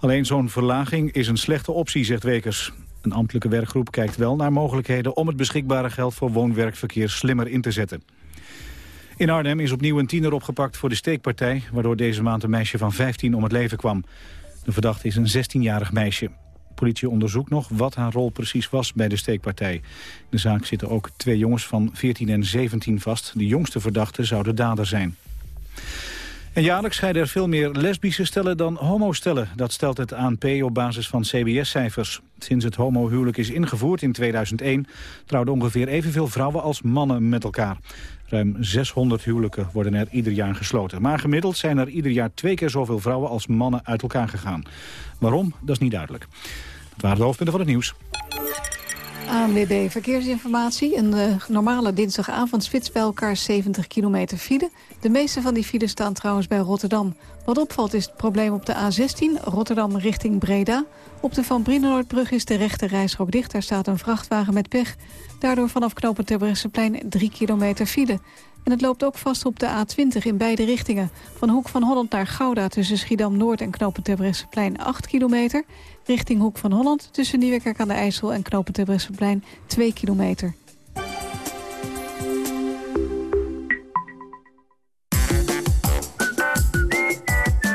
Alleen zo'n verlaging is een slechte optie, zegt Wekers. Een ambtelijke werkgroep kijkt wel naar mogelijkheden om het beschikbare geld voor woon-werkverkeer slimmer in te zetten. In Arnhem is opnieuw een tiener opgepakt voor de steekpartij... waardoor deze maand een meisje van 15 om het leven kwam. De verdachte is een 16-jarig meisje. Politie onderzoekt nog wat haar rol precies was bij de steekpartij. In de zaak zitten ook twee jongens van 14 en 17 vast. De jongste verdachte zou de dader zijn. En jaarlijks scheiden er veel meer lesbische stellen dan homostellen. Dat stelt het ANP op basis van CBS-cijfers. Sinds het homohuwelijk is ingevoerd in 2001... trouwden ongeveer evenveel vrouwen als mannen met elkaar. Ruim 600 huwelijken worden er ieder jaar gesloten. Maar gemiddeld zijn er ieder jaar twee keer zoveel vrouwen als mannen uit elkaar gegaan. Waarom? Dat is niet duidelijk. Dat waren de hoofdpunten van het nieuws. ANWB Verkeersinformatie. Een uh, normale dinsdagavond spits bij elkaar 70 kilometer file. De meeste van die files staan trouwens bij Rotterdam. Wat opvalt is het probleem op de A16, Rotterdam richting Breda. Op de Van Brienenoordbrug is de rechte reisrook dicht. Daar staat een vrachtwagen met pech. Daardoor vanaf knooppunt Terbrechtseplein 3 kilometer file. En het loopt ook vast op de A20 in beide richtingen. Van Hoek van Holland naar Gouda tussen Schiedam-Noord en knooppunt Terbrechtseplein 8 kilometer. Richting Hoek van Holland tussen Nieuwekerk aan de IJssel en knooppunt Terbrechtseplein 2 kilometer.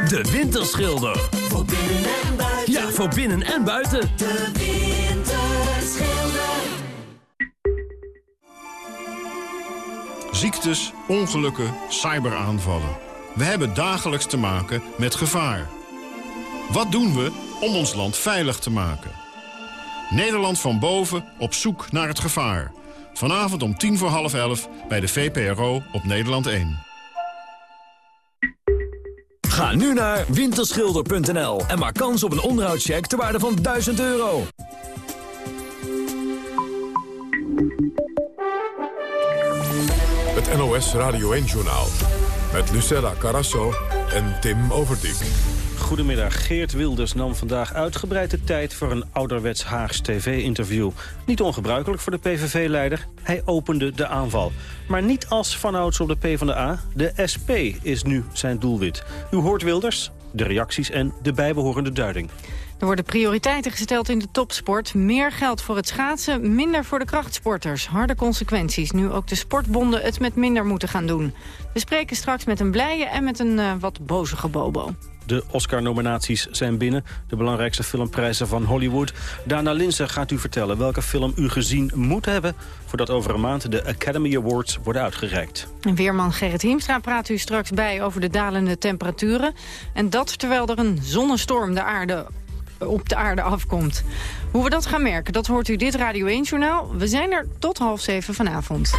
De Winterschilder. Voor binnen en buiten. Ja, voor binnen en buiten. De Ziektes, ongelukken, cyberaanvallen. We hebben dagelijks te maken met gevaar. Wat doen we om ons land veilig te maken? Nederland van boven op zoek naar het gevaar. Vanavond om tien voor half elf bij de VPRO op Nederland 1. Ga nu naar winterschilder.nl en maak kans op een onderhoudscheck ter waarde van 1000 euro. NOS Radio 1-journaal met Lucella Carasso en Tim Overdijk. Goedemiddag. Geert Wilders nam vandaag uitgebreid de tijd voor een ouderwets Haags tv-interview. Niet ongebruikelijk voor de PVV-leider. Hij opende de aanval. Maar niet als vanouds op de PvdA. De SP is nu zijn doelwit. U hoort Wilders, de reacties en de bijbehorende duiding. Er worden prioriteiten gesteld in de topsport. Meer geld voor het schaatsen, minder voor de krachtsporters. Harde consequenties, nu ook de sportbonden het met minder moeten gaan doen. We spreken straks met een blije en met een uh, wat bozige bobo. De Oscar-nominaties zijn binnen. De belangrijkste filmprijzen van Hollywood. Dana Linsen gaat u vertellen welke film u gezien moet hebben... voordat over een maand de Academy Awards worden uitgereikt. En weerman Gerrit Hiemstra praat u straks bij over de dalende temperaturen. En dat terwijl er een zonnestorm de aarde op de aarde afkomt. Hoe we dat gaan merken, dat hoort u dit Radio 1-journaal. We zijn er tot half zeven vanavond.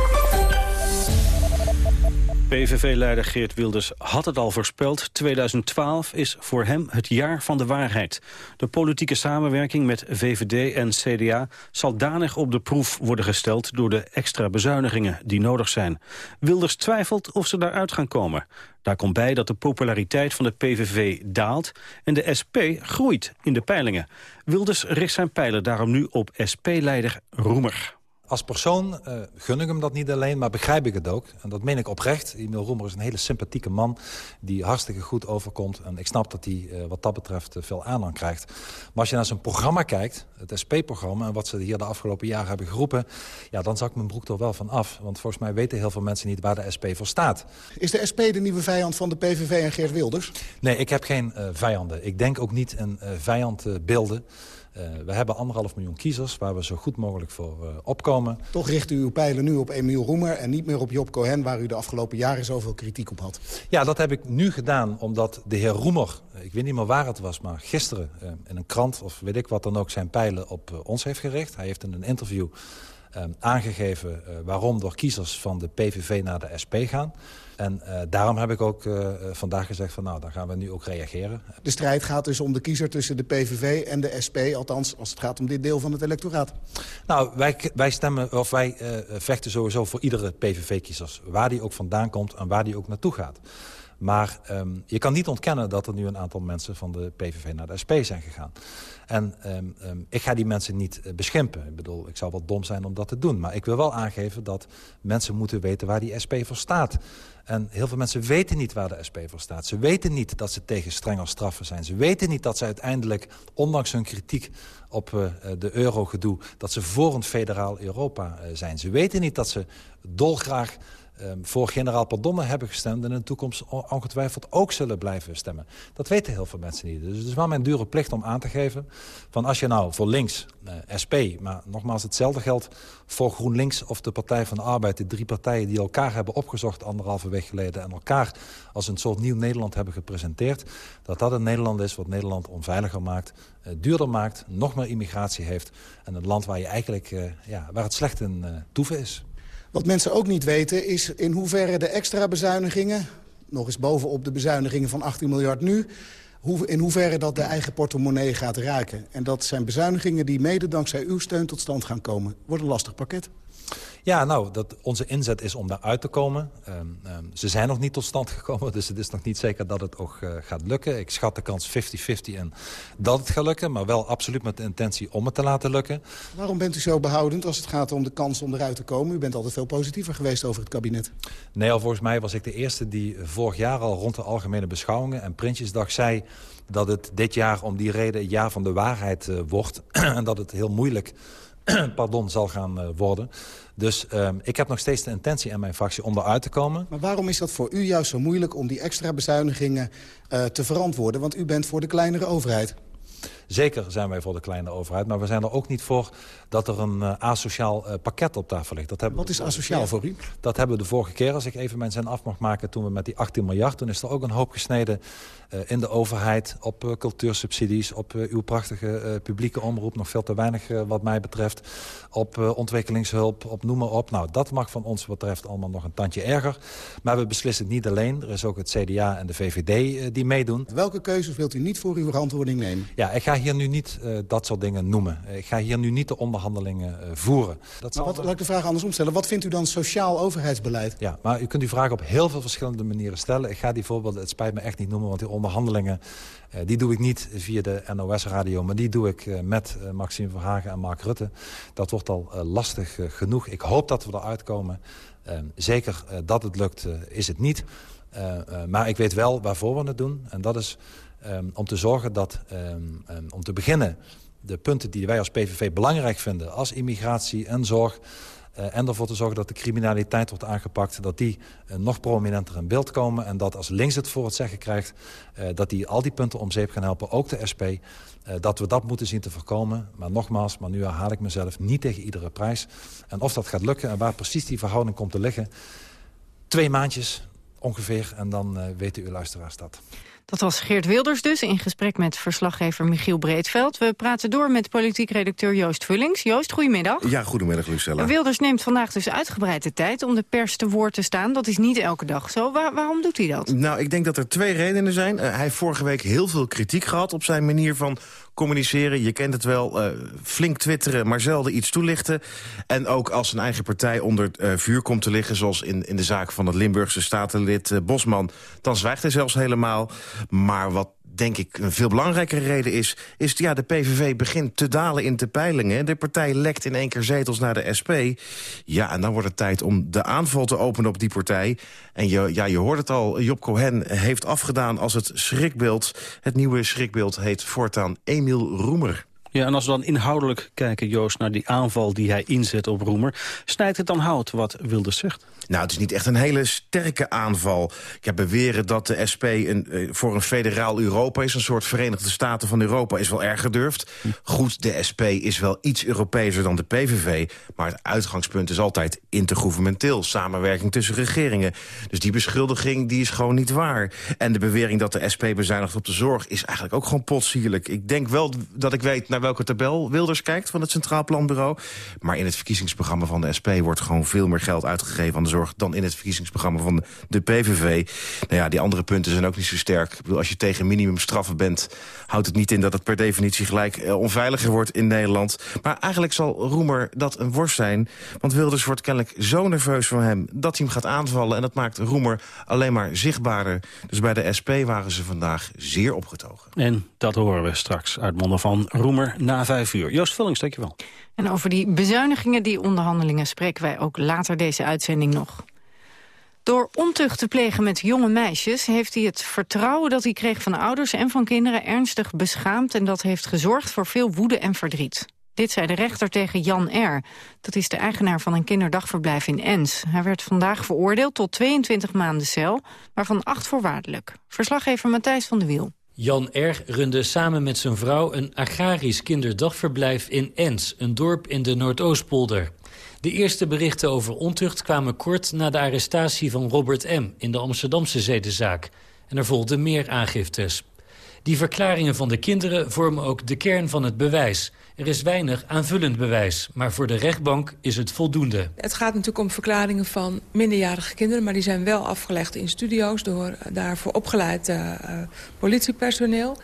PVV-leider Geert Wilders had het al voorspeld. 2012 is voor hem het jaar van de waarheid. De politieke samenwerking met VVD en CDA zal danig op de proef worden gesteld door de extra bezuinigingen die nodig zijn. Wilders twijfelt of ze daaruit gaan komen. Daar komt bij dat de populariteit van de PVV daalt en de SP groeit in de peilingen. Wilders richt zijn pijlen daarom nu op SP-leider Roemer. Als persoon uh, gun ik hem dat niet alleen, maar begrijp ik het ook. En dat meen ik oprecht. Emil Roemer is een hele sympathieke man die hartstikke goed overkomt. En ik snap dat hij uh, wat dat betreft uh, veel aandacht krijgt. Maar als je naar zijn programma kijkt, het SP-programma... en wat ze hier de afgelopen jaren hebben geroepen... ja, dan zak mijn broek er wel van af. Want volgens mij weten heel veel mensen niet waar de SP voor staat. Is de SP de nieuwe vijand van de PVV en Geert Wilders? Nee, ik heb geen vijanden. Ik denk ook niet een vijand beelden. Uh, we hebben anderhalf miljoen kiezers waar we zo goed mogelijk voor uh, opkomen. Toch richt u uw pijlen nu op Emiel Roemer en niet meer op Job Cohen... waar u de afgelopen jaren zoveel kritiek op had. Ja, dat heb ik nu gedaan omdat de heer Roemer... ik weet niet meer waar het was, maar gisteren in een krant... of weet ik wat dan ook zijn pijlen op ons heeft gericht. Hij heeft in een interview aangegeven waarom door kiezers van de PVV naar de SP gaan... En uh, daarom heb ik ook uh, vandaag gezegd van nou, dan gaan we nu ook reageren. De strijd gaat dus om de kiezer tussen de PVV en de SP, althans als het gaat om dit deel van het electoraat. Nou, wij, wij, stemmen, of wij uh, vechten sowieso voor iedere PVV-kiezers, waar die ook vandaan komt en waar die ook naartoe gaat. Maar um, je kan niet ontkennen dat er nu een aantal mensen van de PVV naar de SP zijn gegaan. En um, um, ik ga die mensen niet uh, beschimpen. Ik bedoel, ik zou wel dom zijn om dat te doen. Maar ik wil wel aangeven dat mensen moeten weten waar die SP voor staat. En heel veel mensen weten niet waar de SP voor staat. Ze weten niet dat ze tegen strenger straffen zijn. Ze weten niet dat ze uiteindelijk, ondanks hun kritiek op uh, de eurogedoe... dat ze voor een federaal Europa zijn. Ze weten niet dat ze dolgraag voor generaal Pardonne hebben gestemd... en in de toekomst ongetwijfeld ook zullen blijven stemmen. Dat weten heel veel mensen niet. Dus het is wel mijn dure plicht om aan te geven... van als je nou voor links, uh, SP, maar nogmaals hetzelfde geldt... voor GroenLinks of de Partij van de Arbeid... de drie partijen die elkaar hebben opgezocht anderhalve week geleden... en elkaar als een soort nieuw Nederland hebben gepresenteerd... dat dat een Nederland is wat Nederland onveiliger maakt... Uh, duurder maakt, nog meer immigratie heeft... en een land waar, je eigenlijk, uh, ja, waar het slecht in toeven is. Wat mensen ook niet weten is in hoeverre de extra bezuinigingen... nog eens bovenop de bezuinigingen van 18 miljard nu... in hoeverre dat de eigen portemonnee gaat raken. En dat zijn bezuinigingen die mede dankzij uw steun tot stand gaan komen. Wordt een lastig pakket. Ja, nou, dat, onze inzet is om daaruit te komen. Um, um, ze zijn nog niet tot stand [laughs] gekomen, dus het is nog niet zeker dat het ook uh, gaat lukken. Ik schat de kans 50-50 in dat het gaat lukken, maar wel absoluut met de intentie om het te laten lukken. Waarom bent u zo behoudend als het gaat om de kans om eruit te komen? U bent altijd veel positiever geweest over het kabinet. Nee, al volgens mij was ik de eerste die vorig jaar al rond de algemene beschouwingen en Prinsjesdag zei dat het dit jaar om die reden het jaar van de waarheid uh, wordt [clears throat] en dat het heel moeilijk [clears throat] pardon, zal gaan uh, worden. Dus um, ik heb nog steeds de intentie in mijn fractie om eruit te komen. Maar waarom is dat voor u juist zo moeilijk om die extra bezuinigingen uh, te verantwoorden? Want u bent voor de kleinere overheid. Zeker zijn wij voor de kleine overheid, maar we zijn er ook niet voor dat er een uh, asociaal uh, pakket op tafel ligt. Dat hebben Wat is asociaal voor u? Dat hebben we de vorige keer, als ik even mijn zin af mag maken... toen we met die 18 miljard, toen is er ook een hoop gesneden uh, in de overheid... op cultuursubsidies, op uw prachtige publieke omroep... nog veel te weinig wat mij betreft, op ontwikkelingshulp, op noem maar op. Nou, dat mag van ons betreft allemaal nog een tandje erger. Maar we beslissen het niet alleen. Er is ook het CDA en de VVD die meedoen. Welke keuzes wilt u niet voor uw verantwoording nemen? Ja, ik ga hier nu niet uh, dat soort dingen noemen. Ik ga hier nu niet de onderhandelingen uh, voeren. Dat maar wat, laat ik de vraag andersom stellen. Wat vindt u dan sociaal overheidsbeleid? Ja, maar u kunt die vraag op heel veel verschillende manieren stellen. Ik ga die voorbeelden, het spijt me echt niet noemen, want die onderhandelingen... Uh, die doe ik niet via de NOS-radio, maar die doe ik met Maxime Verhagen en Mark Rutte. Dat wordt al lastig genoeg. Ik hoop dat we eruit komen. Uh, zeker dat het lukt, is het niet. Maar ik weet wel waarvoor we het doen. En dat is um, om te zorgen dat, um, um, om te beginnen... de punten die wij als PVV belangrijk vinden... als immigratie en zorg... Uh, en ervoor te zorgen dat de criminaliteit wordt aangepakt... dat die uh, nog prominenter in beeld komen... en dat als links het voor het zeggen krijgt... Uh, dat die al die punten om zeep gaan helpen, ook de SP... dat we dat moeten zien te voorkomen. Maar nogmaals, maar nu herhaal ik mezelf niet tegen iedere prijs. En of dat gaat lukken en waar precies die verhouding komt te liggen... twee maandjes ongeveer en dan weten uw luisteraars dat. Dat was Geert Wilders dus, in gesprek met verslaggever Michiel Breedveld. We praten door met politiek redacteur Joost Vullings. Joost, goedemiddag. Ja, goedemiddag Lucella. Wilders neemt vandaag dus uitgebreid de tijd om de pers te woord te staan. Dat is niet elke dag zo. Waar, waarom doet hij dat? Nou, ik denk dat er twee redenen zijn. Uh, hij heeft vorige week heel veel kritiek gehad op zijn manier van communiceren. Je kent het wel, uh, flink twitteren, maar zelden iets toelichten. En ook als zijn eigen partij onder uh, vuur komt te liggen... zoals in, in de zaak van het Limburgse statenlid uh, Bosman... dan zwijgt hij zelfs helemaal. Maar wat denk ik een veel belangrijkere reden is... is ja, de PVV begint te dalen in de peilingen. De partij lekt in één keer zetels naar de SP. Ja, en dan wordt het tijd om de aanval te openen op die partij. En ja, je hoort het al, Job Cohen heeft afgedaan als het schrikbeeld. Het nieuwe schrikbeeld heet voortaan Emiel Roemer. Ja, en als we dan inhoudelijk kijken, Joost, naar die aanval die hij inzet op Roemer... snijdt het dan hout wat Wilders zegt? Nou, het is niet echt een hele sterke aanval. Ik heb beweren dat de SP een, eh, voor een federaal Europa is... een soort Verenigde Staten van Europa, is wel erg gedurfd. Goed, de SP is wel iets Europeeser dan de PVV... maar het uitgangspunt is altijd intergouvernementeel. Samenwerking tussen regeringen. Dus die beschuldiging die is gewoon niet waar. En de bewering dat de SP bezuinigt op de zorg... is eigenlijk ook gewoon potsierlijk. Ik denk wel dat ik weet naar welke tabel Wilders kijkt... van het Centraal Planbureau. Maar in het verkiezingsprogramma van de SP... wordt gewoon veel meer geld uitgegeven aan de zorg dan in het verkiezingsprogramma van de PVV. Nou ja, die andere punten zijn ook niet zo sterk. Ik bedoel, als je tegen minimumstraffen bent, houdt het niet in dat het per definitie gelijk eh, onveiliger wordt in Nederland. Maar eigenlijk zal Roemer dat een worst zijn. Want Wilders wordt kennelijk zo nerveus van hem dat hij hem gaat aanvallen. En dat maakt Roemer alleen maar zichtbaarder. Dus bij de SP waren ze vandaag zeer opgetogen. En dat horen we straks uit monden van Roemer na vijf uur. Joost Vullings, dankjewel. En over die bezuinigingen, die onderhandelingen... spreken wij ook later deze uitzending nog. Door ontucht te plegen met jonge meisjes... heeft hij het vertrouwen dat hij kreeg van ouders en van kinderen... ernstig beschaamd en dat heeft gezorgd voor veel woede en verdriet. Dit zei de rechter tegen Jan R. Dat is de eigenaar van een kinderdagverblijf in Ens. Hij werd vandaag veroordeeld tot 22 maanden cel, waarvan acht voorwaardelijk. Verslaggever Matthijs van de Wiel. Jan R. runde samen met zijn vrouw een agrarisch kinderdagverblijf in Ens, een dorp in de Noordoostpolder. De eerste berichten over ontucht kwamen kort na de arrestatie van Robert M. in de Amsterdamse zedenzaak. En er volgden meer aangiftes. Die verklaringen van de kinderen vormen ook de kern van het bewijs. Er is weinig aanvullend bewijs, maar voor de rechtbank is het voldoende. Het gaat natuurlijk om verklaringen van minderjarige kinderen... maar die zijn wel afgelegd in studio's door daarvoor opgeleid uh, politiepersoneel.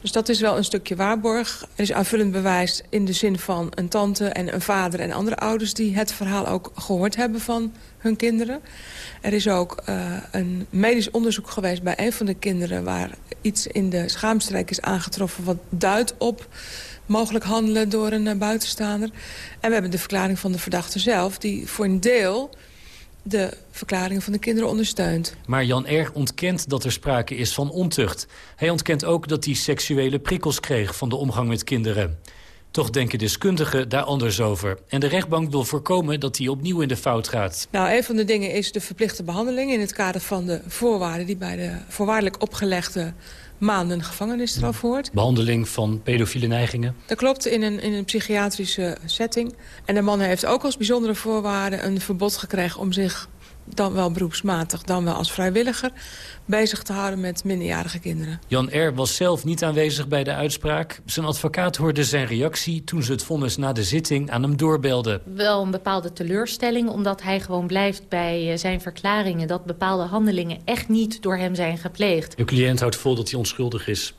Dus dat is wel een stukje waarborg. Er is aanvullend bewijs in de zin van een tante en een vader en andere ouders... die het verhaal ook gehoord hebben van hun kinderen. Er is ook uh, een medisch onderzoek geweest bij een van de kinderen... waar iets in de schaamstreek is aangetroffen wat duidt op mogelijk handelen door een uh, buitenstaander. En we hebben de verklaring van de verdachte zelf... die voor een deel de verklaringen van de kinderen ondersteunt. Maar Jan R. ontkent dat er sprake is van ontucht. Hij ontkent ook dat hij seksuele prikkels kreeg van de omgang met kinderen. Toch denken deskundigen daar anders over. En de rechtbank wil voorkomen dat hij opnieuw in de fout gaat. Nou, een van de dingen is de verplichte behandeling... in het kader van de voorwaarden die bij de voorwaardelijk opgelegde maanden gevangenisstraf hoort. Behandeling van pedofiele neigingen? Dat klopt, in een, in een psychiatrische setting. En de man heeft ook als bijzondere voorwaarde een verbod gekregen... om zich dan wel beroepsmatig, dan wel als vrijwilliger... bezig te houden met minderjarige kinderen. Jan R. was zelf niet aanwezig bij de uitspraak. Zijn advocaat hoorde zijn reactie toen ze het vonnis na de zitting aan hem doorbelde. Wel een bepaalde teleurstelling, omdat hij gewoon blijft bij eh, zijn verklaringen... dat bepaalde handelingen echt niet door hem zijn gepleegd. De cliënt houdt vol dat hij onschuldig is.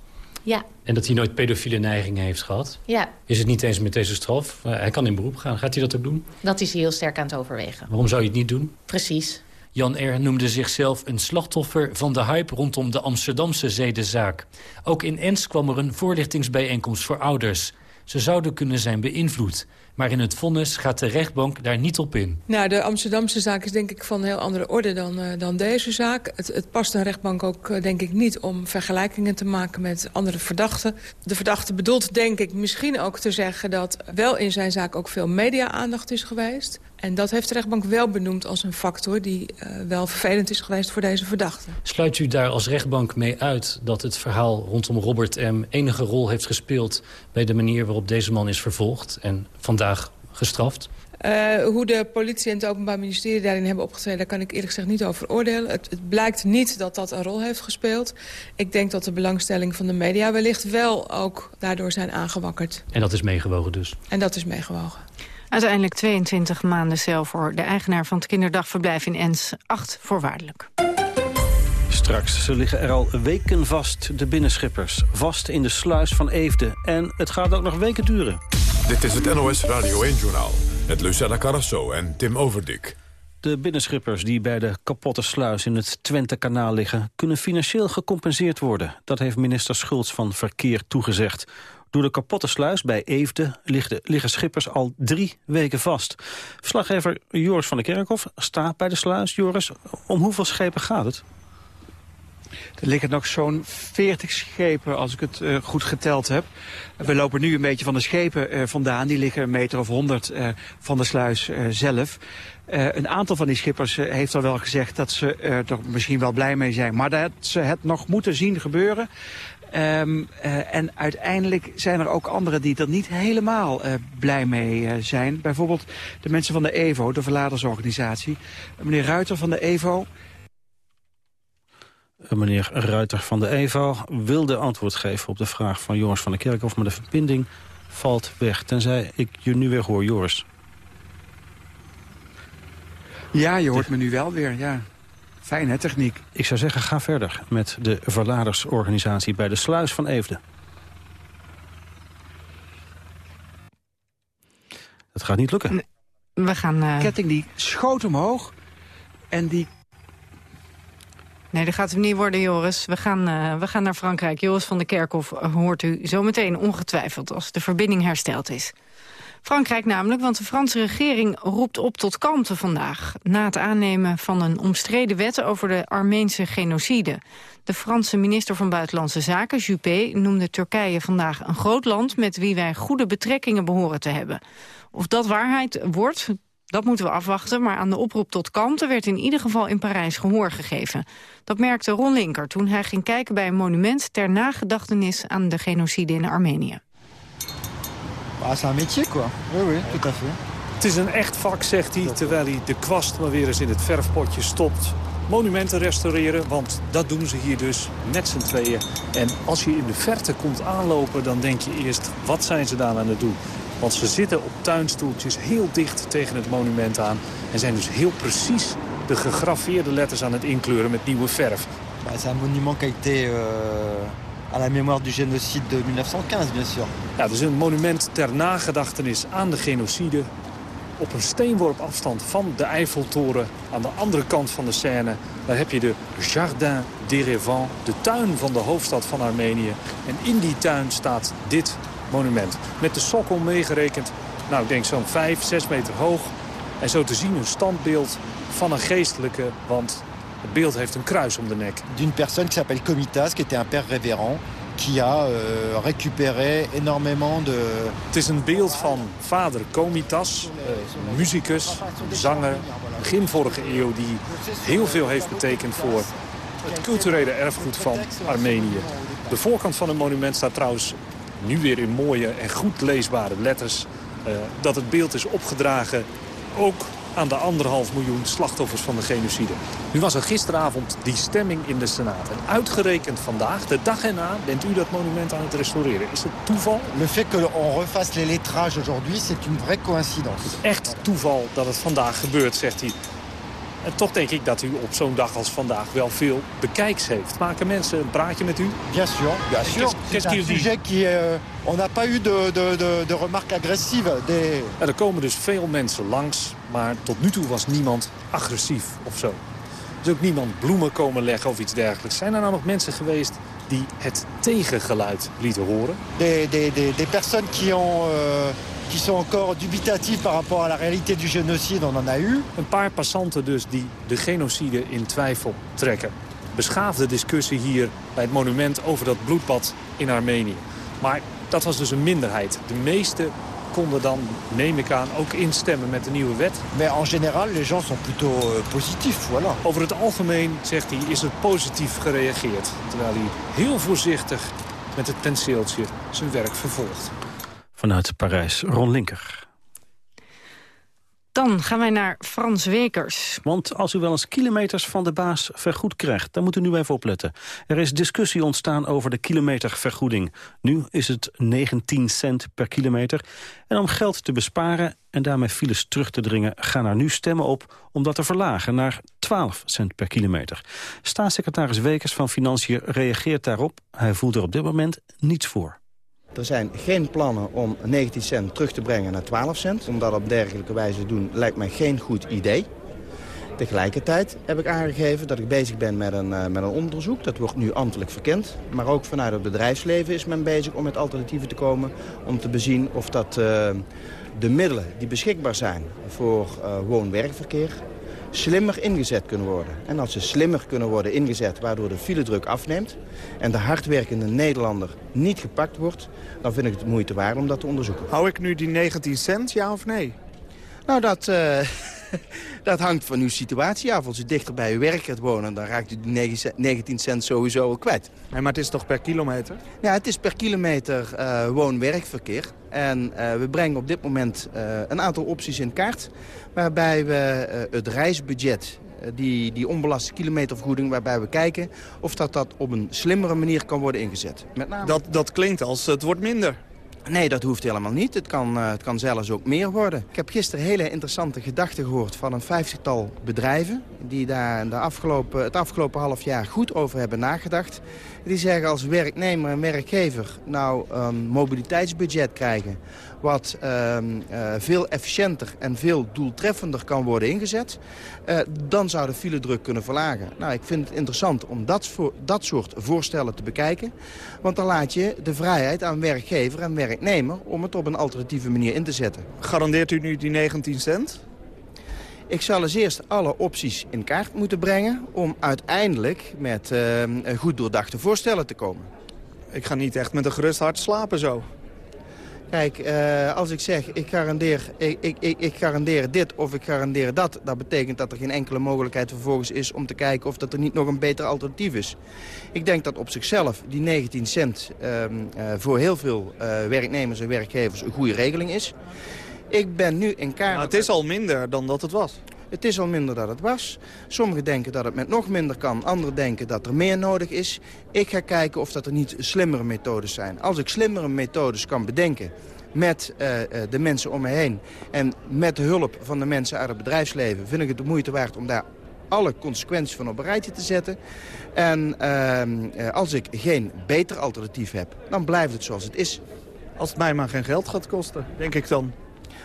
Ja. En dat hij nooit pedofiele neigingen heeft gehad. Ja. Is het niet eens met deze straf? Uh, hij kan in beroep gaan. Gaat hij dat ook doen? Dat is hij heel sterk aan het overwegen. Waarom zou je het niet doen? Precies. Jan R. noemde zichzelf een slachtoffer van de hype rondom de Amsterdamse zedenzaak. Ook in Ens kwam er een voorlichtingsbijeenkomst voor ouders. Ze zouden kunnen zijn beïnvloed. Maar in het vonnis gaat de rechtbank daar niet op in. Nou, de Amsterdamse zaak is denk ik van een heel andere orde dan, uh, dan deze zaak. Het, het, past een rechtbank ook uh, denk ik niet om vergelijkingen te maken met andere verdachten. De verdachte bedoelt denk ik misschien ook te zeggen dat wel in zijn zaak ook veel media-aandacht is geweest. En dat heeft de rechtbank wel benoemd als een factor die uh, wel vervelend is geweest voor deze verdachte. Sluit u daar als rechtbank mee uit dat het verhaal rondom Robert M. enige rol heeft gespeeld bij de manier waarop deze man is vervolgd en vandaag gestraft? Uh, hoe de politie en het Openbaar Ministerie daarin hebben opgetreden... daar kan ik eerlijk gezegd niet over oordelen. Het, het, blijkt niet dat dat een rol heeft gespeeld. Ik denk dat de belangstelling van de media wellicht wel ook daardoor zijn aangewakkerd. En dat is meegewogen dus? En dat is meegewogen. Uiteindelijk 22 maanden cel voor de eigenaar van het kinderdagverblijf in Ens. Acht voorwaardelijk. Straks, ze liggen er al weken vast, de binnenschippers. Vast in de sluis van Eefde. En het gaat ook nog weken duren. Dit is het NOS Radio 1-journaal met Lucella Carrasso en Tim Overdik. De binnenschippers die bij de kapotte sluis in het Twente-kanaal liggen... kunnen financieel gecompenseerd worden. Dat heeft minister Schultz van Verkeer toegezegd. Door de kapotte sluis bij Eefde liggen, schippers al drie weken vast. Verslaggever Joris van der Kerkhof staat bij de sluis. Joris, om hoeveel schepen gaat het? Er liggen nog zo'n 40 schepen, als ik het uh, goed geteld heb. We lopen nu een beetje van de schepen uh, vandaan. Die liggen een meter of 100 uh, van de sluis zelf. een aantal van die schippers heeft al wel gezegd dat ze er misschien wel blij mee zijn. Maar dat ze het nog moeten zien gebeuren. Um, en uiteindelijk zijn er ook anderen die er niet helemaal blij mee zijn. Bijvoorbeeld de mensen van de EVO, de verladersorganisatie. Meneer Ruiter van de EVO, Meneer Ruiter van de EVO wilde antwoord geven op de vraag van Joris van der Kerkhof... maar de verbinding valt weg, tenzij ik je nu weer hoor, Joris. Ja, je hoort me nu wel weer, ja. Fijn, hè, techniek? Ik zou zeggen, ga verder met de verladersorganisatie bij de Sluis van Eefde. Het gaat niet lukken. We gaan... Uh... Ketting die schoot omhoog en die Nee, dat gaat hem niet worden, Joris. We gaan, uh, we gaan naar Frankrijk. Joris van der Kerkhof hoort u zometeen ongetwijfeld... als de verbinding hersteld is. Frankrijk namelijk, want de Franse regering roept op tot kalmte vandaag... na het aannemen van een omstreden wet over de Armeense genocide. De Franse minister van Buitenlandse Zaken, Juppé... noemde Turkije vandaag een groot land... met wie wij goede betrekkingen behoren te hebben. Of dat waarheid wordt, dat moeten we afwachten, maar aan de oproep tot kalmte werd in ieder geval in Parijs gehoor gegeven. Dat merkte Ron Linker toen hij ging kijken bij een monument ter nagedachtenis aan de genocide in Armenië. Ah, c'est un métier, quoi. Oui, oui, tout à fait. Het is een echt vak, zegt hij, terwijl hij de kwast maar weer eens in het verfpotje stopt. Monumenten restaureren, want dat doen ze hier dus met z'n tweeën. En als je in de verte komt aanlopen, dan denk je eerst, wat zijn ze daar aan het doen? Want ze zitten op tuinstoeltjes heel dicht tegen het monument aan... en zijn dus heel precies de gegraveerde letters aan het inkleuren met nieuwe verf. Het is een monument qui a été à la mémoire du génocide de 1915, bien sûr. Ja, het is een monument ter nagedachtenis aan de genocide... op een steenworp afstand van de Eiffeltoren aan de andere kant van de Seine. Daar heb je de Jardin d'Erevan, de tuin van de hoofdstad van Armenië. En in die tuin staat dit monument. Met de sokkel meegerekend, nou ik denk zo'n 5, 6 meter hoog. En zo te zien een standbeeld van een geestelijke, want het beeld heeft een kruis om de nek. D'une personne qui s'appelle Comitas, qui était un père révérend qui a euh, récupéré énormément de... Het is een beeld van vader Comitas, uh, muzikus, zanger, begin vorige eeuw... die heel veel heeft betekend voor het culturele erfgoed van Armenië. De voorkant van het monument staat trouwens nu weer in mooie en goed leesbare letters... Uh, dat het beeld is opgedragen ook aan de anderhalf miljoen slachtoffers van de genocide. Nu was er gisteravond die stemming in de Senaat. En uitgerekend vandaag, de dag erna, bent u dat monument aan het restaureren. Is het toeval? Le fait qu'on refasse les lettrages aujourd'hui, c'est une vraie coïncidence. Het is echt toeval dat het vandaag gebeurt, zegt hij. En toch denk ik dat u op zo'n dag als vandaag wel veel bekijks heeft. Maken mensen een praatje met u? Bien sûr, bien sûr. C'est un sujet qui... Euh, on n'a pas eu de, de, de, de remarques agressives. Ja, er komen dus veel mensen langs, maar tot nu toe was niemand agressief of zo. Er is ook niemand bloemen komen leggen of iets dergelijks. Zijn er nou nog mensen geweest die het tegengeluid lieten horen? Des, des, des, des personnes qui ont... Euh qui sont encore dubitatifs par rapport à la réalité du génocide, on en a eu. Een paar passanten dus die de genocide in twijfel trekken. Beschaafde discussie hier bij het monument over dat bloedbad in Armenië. Maar dat was dus een minderheid. De meeste konden dan, neem ik aan, ook instemmen met de nieuwe wet. Maar en général, les gens sont plutôt euh, positifs, voilà. Over het algemeen, zegt hij, is er positief gereageerd. Terwijl hij heel voorzichtig met het penseeltje zijn werk vervolgt. Vanuit Parijs, Ron Linker. Dan gaan wij naar Frans Wekers. Want als u wel eens kilometers van de baas vergoed krijgt... dan moet u nu even opletten. Er is discussie ontstaan over de kilometervergoeding. Nu is het 19 cent per kilometer. En om geld te besparen en daarmee files terug te dringen... gaan er nu stemmen op om dat te verlagen naar 12 cent per kilometer. Staatssecretaris Wekers van Financiën reageert daarop. Hij voelt er op dit moment niets voor. Er zijn geen plannen om 19 cent terug te brengen naar 12 cent. Om dat op dergelijke wijze te doen lijkt mij geen goed idee. Tegelijkertijd heb ik aangegeven dat ik bezig ben met een, met een onderzoek. Dat wordt nu ambtelijk verkend. Maar ook vanuit het bedrijfsleven is men bezig om met alternatieven te komen. Om te bezien of dat de middelen die beschikbaar zijn voor woon-werkverkeer slimmer ingezet kunnen worden. En als ze slimmer kunnen worden ingezet, waardoor de filedruk afneemt... en de hardwerkende Nederlander niet gepakt wordt... dan vind ik het moeite waard om dat te onderzoeken. Hou ik nu die 19 cent, ja of nee? Nou, dat, uh, [laughs] dat hangt van uw situatie af. Als u dichter bij uw werk gaat wonen, dan raakt u die 19 cent sowieso al kwijt. Nee, maar het is toch per kilometer? Ja, het is per kilometer uh, woon-werkverkeer. En uh, we brengen op dit moment een aantal opties in kaart waarbij we eh, het reisbudget eh, die, die onbelaste kilometervergoeding... waarbij we kijken of dat, dat op een slimmere manier kan worden ingezet. Met name... dat, dat klinkt als het wordt minder. Nee, dat hoeft helemaal niet. Het kan, uh, het kan zelfs ook meer worden. Ik heb gisteren hele interessante gedachten gehoord van een vijftigtal bedrijven... die daar de afgelopen, het afgelopen half jaar goed over hebben nagedacht. Die zeggen als werknemer en werkgever nou een mobiliteitsbudget krijgen wat uh, uh, veel efficiënter en veel doeltreffender kan worden ingezet... Uh, dan zou de filedruk kunnen verlagen. Nou, ik vind het interessant om dat, voor, dat soort voorstellen te bekijken. Want dan laat je de vrijheid aan werkgever en werknemer... om het op een alternatieve manier in te zetten. Garandeert u nu die 19 cent? Ik zal eens eerst alle opties in kaart moeten brengen... om uiteindelijk met uh, goed doordachte voorstellen te komen. Ik ga niet echt met een gerust hart slapen zo. Kijk, uh, als ik zeg ik garandeer, ik, ik, ik, garandeer dit of ik garandeer dat... dat betekent dat er geen enkele mogelijkheid vervolgens is om te kijken... of dat er niet nog een beter alternatief is. Ik denk dat op zichzelf die 19 cent uh, uh, voor heel veel eh, werknemers en werkgevers een goede regeling is. Ik ben nu in kaart... Nou, het is al minder dan dat het was. Het is al minder dan het was. Sommigen denken dat het met nog minder kan. Anderen denken dat er meer nodig is. Ik ga kijken of dat er niet slimmere methodes zijn. Als ik slimmere methodes kan bedenken met uh, de mensen om me heen... en met de hulp van de mensen uit het bedrijfsleven... vind ik het de moeite waard om daar alle consequenties van op een rijtje te zetten. En uh, als ik geen beter alternatief heb, dan blijft het zoals het is. Als het mij maar geen geld gaat kosten, denk ik dan.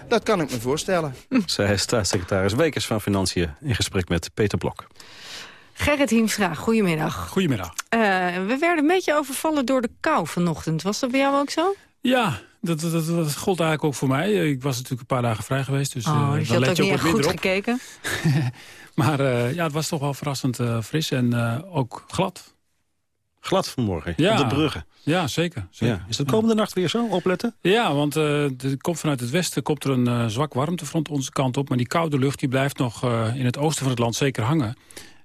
Dat kan ik me voorstellen. Zij is staatssecretaris Wekers van Financiën in gesprek met Peter Blok. Gerrit Hiemstra, goedemiddag. Goedemiddag. Uh, we werden een beetje overvallen door de kou vanochtend. Was dat bij jou ook zo? Ja, dat, dat, dat, dat gold eigenlijk ook voor mij. Ik was natuurlijk een paar dagen vrij geweest. Dus, oh, dus je had ook niet echt goed gekeken? [laughs] maar uh, ja, het was toch wel verrassend uh, fris en ook glad. Glad vanmorgen, ja. op de bruggen. Ja, zeker. zeker. Ja. Is de komende nacht weer zo? Opletten? Ja, want uh, er komt vanuit het westen komt er een uh, zwak warmtefront onze kant op. Maar die koude lucht die blijft nog uh, in het oosten van het land zeker hangen.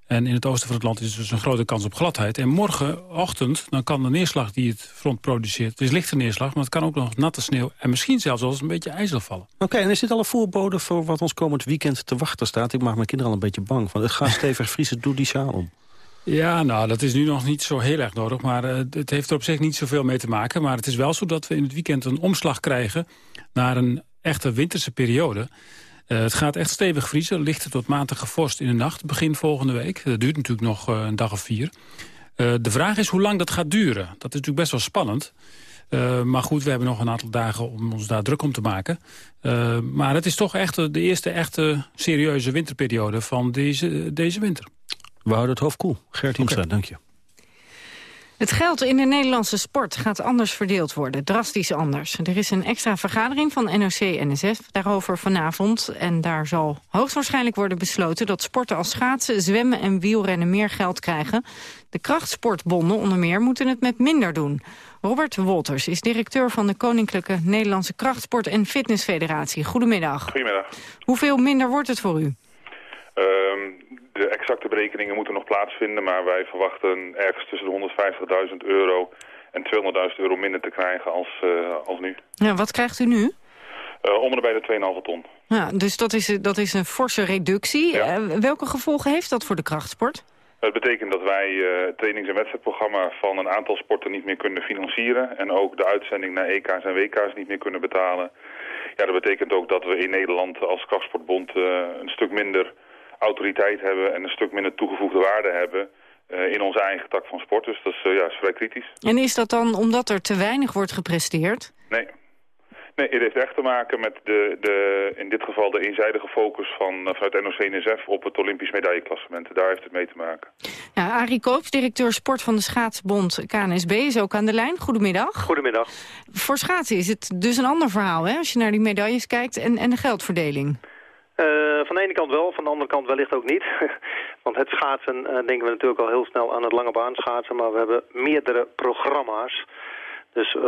En in het oosten van het land is dus een grote kans op gladheid. En morgenochtend dan kan de neerslag die het front produceert... het is lichte neerslag, maar het kan ook nog natte sneeuw... en misschien zelfs wel eens een beetje ijzel vallen. Oké, en is dit al een voorbode voor wat ons komend weekend te wachten staat? Ik maak mijn kinderen al een beetje bang. Want het gaat [laughs] stevig vriezen, doe die sjaal om. Ja, nou, dat is nu nog niet zo heel erg nodig. Maar uh, het heeft er op zich niet zoveel mee te maken. Maar het is wel zo dat we in het weekend een omslag krijgen... naar een echte winterse periode. Uh, het gaat echt stevig vriezen. Lichte tot matige vorst in de nacht, begin volgende week. Dat duurt natuurlijk nog uh, een dag of vier. de vraag is hoe lang dat gaat duren. Dat is natuurlijk best wel spannend. maar goed, we hebben nog een aantal dagen om ons daar druk om te maken. maar het is toch echt de eerste echte serieuze winterperiode van deze, deze winter. We houden het hoofd koel. Gert Hiemstra, okay. dank je. Het geld in de Nederlandse sport gaat anders verdeeld worden, drastisch anders. Er is een extra vergadering van NOC-NSF daarover vanavond. En daar zal hoogstwaarschijnlijk worden besloten dat sporten als schaatsen, zwemmen en wielrennen meer geld krijgen. De krachtsportbonden onder meer moeten het met minder doen. Robert Wolters is directeur van de Koninklijke Nederlandse Krachtsport- en Fitnessfederatie. Goedemiddag. Goedemiddag. Hoeveel minder wordt het voor u? Um, de exacte berekeningen moeten nog plaatsvinden, maar wij verwachten ergens tussen de 150.000 euro en 200.000 euro minder te krijgen als, uh, als nu. Ja, wat krijgt u nu? Uh, om en bij de 2,5 ton. Ja, dus dat is, dat is een forse reductie. Ja. Uh, welke gevolgen heeft dat voor de krachtsport? Het betekent dat wij het trainings- en wedstrijdprogramma van een aantal sporten niet meer kunnen financieren. En ook de uitzending naar EK's en WK's niet meer kunnen betalen. Ja, dat betekent ook dat we in Nederland als krachtsportbond een stuk minder autoriteit hebben en een stuk minder toegevoegde waarde hebben uh, in onze eigen tak van sport. Dus dat is, uh, ja, is vrij kritisch. En is dat dan omdat er te weinig wordt gepresteerd? Nee. Nee, het heeft echt te maken met de, de, in dit geval de eenzijdige focus van, eh, vanuit NOC-NSF op het Olympisch medailleklassement. Daar heeft het mee te maken. Ja, Arie Koops, directeur sport van de schaatsbond KNSB, is ook aan de lijn. Goedemiddag. Goedemiddag. Voor schaatsen is het dus een ander verhaal, hè, als je naar die medailles kijkt en, en de geldverdeling. Uh, van de ene kant wel, van de andere kant wellicht ook niet. [laughs] Want het schaatsen uh, denken we natuurlijk al heel snel aan het lange baan schaatsen, maar we hebben meerdere programma's. Dus uh,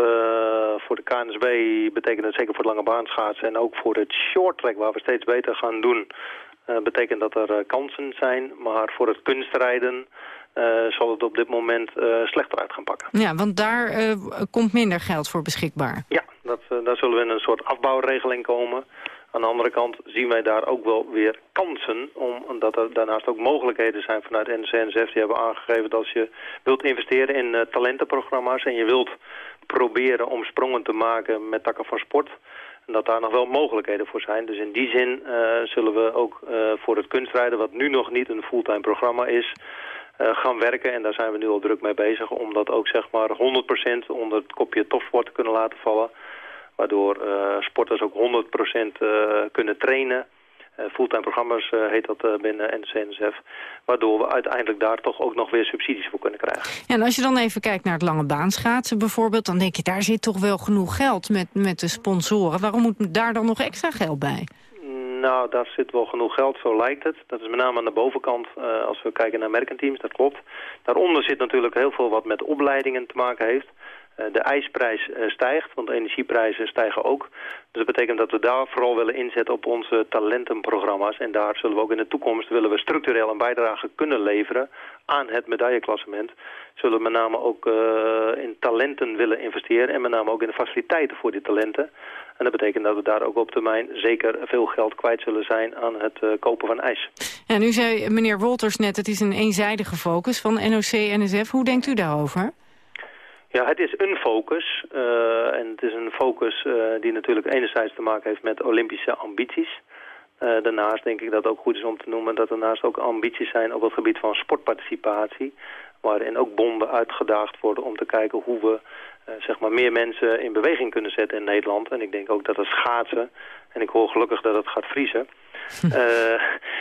voor de KNSB betekent het zeker voor het lange baan schaatsen en ook voor het short track waar we steeds beter gaan doen, betekent dat er kansen zijn. Maar voor het kunstrijden zal het op dit moment slechter uit gaan pakken. Ja, want daar komt minder geld voor beschikbaar. Ja, dat, daar zullen we in een soort afbouwregeling komen. Aan de andere kant zien wij daar ook wel weer kansen, omdat er daarnaast ook mogelijkheden zijn vanuit NCNSF. Die hebben aangegeven dat als je wilt investeren in uh, talentenprogramma's en je wilt proberen om sprongen te maken met takken van sport, en dat daar nog wel mogelijkheden voor zijn. Dus in die zin uh, zullen we ook uh, voor het kunstrijden, wat nu nog niet een fulltime programma is, gaan werken. En daar zijn we nu al druk mee bezig om dat ook zeg maar 100% onder het kopje topsport te kunnen laten vallen. Waardoor uh, sporters ook 100% uh, kunnen trainen. Uh, fulltime programma's heet dat binnen NCNSF. Waardoor we uiteindelijk daar toch ook nog weer subsidies voor kunnen krijgen. Ja, en als je dan even kijkt naar het lange baanschaatsen bijvoorbeeld... dan denk je, daar zit toch wel genoeg geld met, met de sponsoren. Waarom moet daar dan nog extra geld bij? Nou, daar zit wel genoeg geld, zo lijkt het. Dat is met name aan de bovenkant, uh, als we kijken naar merkenteams, dat klopt. Daaronder zit natuurlijk heel veel wat met opleidingen te maken heeft. Uh, de ijsprijs uh, stijgt, want de energieprijzen stijgen ook. Dus dat betekent dat we daar vooral willen inzetten op onze talentenprogramma's. En daar zullen we ook in de toekomst willen we structureel een bijdrage kunnen leveren aan het medailleklassement. Zullen we met name ook in talenten willen investeren en met name ook in de faciliteiten voor die talenten. En dat betekent dat we daar ook op termijn zeker veel geld kwijt zullen zijn aan het kopen van ijs. Ja, nu zei meneer Wolters net, het is een eenzijdige focus van NOC-NSF. Hoe denkt u daarover? Ja, het is een focus. Uh, en het is een focus uh, die natuurlijk enerzijds te maken heeft met Olympische ambities. daarnaast denk ik dat het ook goed is om te noemen dat er ook ambities zijn op het gebied van sportparticipatie. Waarin ook bonden uitgedaagd worden om te kijken hoe we zeg maar meer mensen in beweging kunnen zetten in Nederland. En ik denk ook dat het schaatsen, en ik hoor gelukkig dat het gaat vriezen... uh,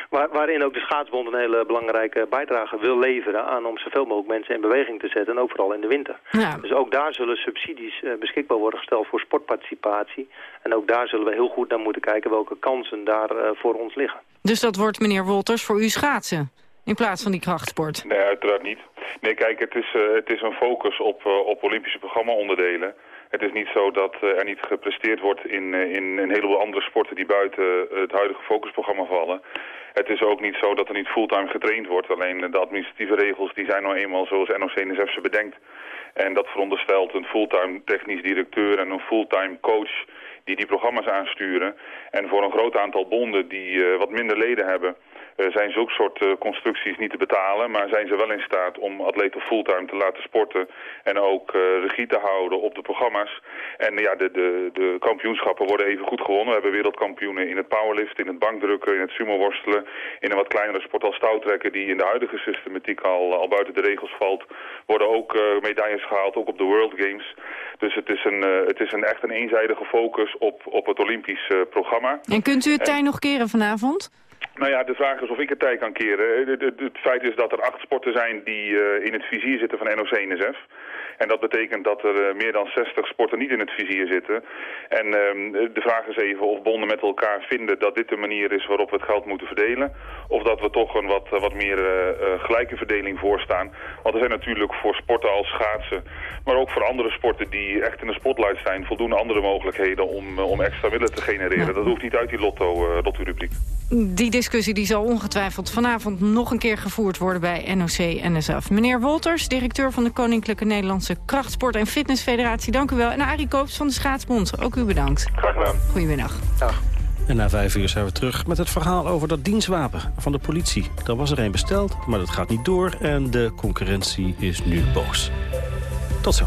waar, waarin ook de schaatsbond een hele belangrijke bijdrage wil leveren... aan om zoveel mogelijk mensen in beweging te zetten, en ook vooral in de winter. Ja. Dus ook daar zullen subsidies uh, beschikbaar worden gesteld voor sportparticipatie. En ook daar zullen we heel goed naar moeten kijken welke kansen daar voor ons liggen. Dus dat wordt, meneer Wolters, voor u schaatsen? In plaats van die krachtsport? Nee, uiteraard niet. Nee, kijk, het is, uh, het is een focus op, uh, op Olympische programma-onderdelen. Het is niet zo dat uh, er niet gepresteerd wordt in, in een heleboel andere sporten die buiten het huidige focusprogramma vallen. Het is ook niet zo dat er niet fulltime getraind wordt. Alleen de administratieve regels die zijn nou eenmaal zoals NOC-NSF ze bedenkt. En dat veronderstelt een fulltime technisch directeur en een fulltime coach die die programma's aansturen. En voor een groot aantal bonden die wat minder leden hebben... Uh, zijn zulke soort uh, constructies niet te betalen, maar zijn ze wel in staat om atleten fulltime te laten sporten en ook uh, regie te houden op de programma's. En ja, de, de, de kampioenschappen worden even goed gewonnen. We hebben wereldkampioenen in het powerlift, in het bankdrukken, in het sumo-worstelen, in een wat kleinere sport als touwtrekken die in de huidige systematiek al, al buiten de regels valt, worden ook medailles gehaald, ook op de World Games. Dus het is, een, het is een echt een eenzijdige focus op, op het Olympisch programma. En kunt u het tij nog keren vanavond? Nou ja, de vraag is of ik het tij kan keren. Het, het, het feit is dat er acht sporten zijn die uh, in het vizier zitten van NOC-NSF. En dat betekent dat er uh, meer dan 60 sporten niet in het vizier zitten. En uh, de vraag is even of bonden met elkaar vinden dat dit de manier is waarop we het geld moeten verdelen. Of dat we toch een wat, wat meer uh, gelijke verdeling voorstaan. Want er zijn natuurlijk voor sporten als schaatsen, maar ook voor andere sporten die echt in de spotlight zijn, voldoende andere mogelijkheden om, om extra middelen te genereren. Dat hoeft niet uit die lotto-rubriek. die discussie die zal ongetwijfeld vanavond nog een keer gevoerd worden bij NOC-NSF. Meneer Wolters, directeur van de Koninklijke Nederlandse Krachtsport- en Fitnessfederatie, dank u wel. En Arie Koops van de Schaatsbond, ook u bedankt. Graag gedaan. Goedemiddag. Dag. En na vijf uur zijn we terug met het verhaal over dat dienstwapen van de politie. Er was er een besteld, maar dat gaat niet door en de concurrentie is nu boos. Tot zo.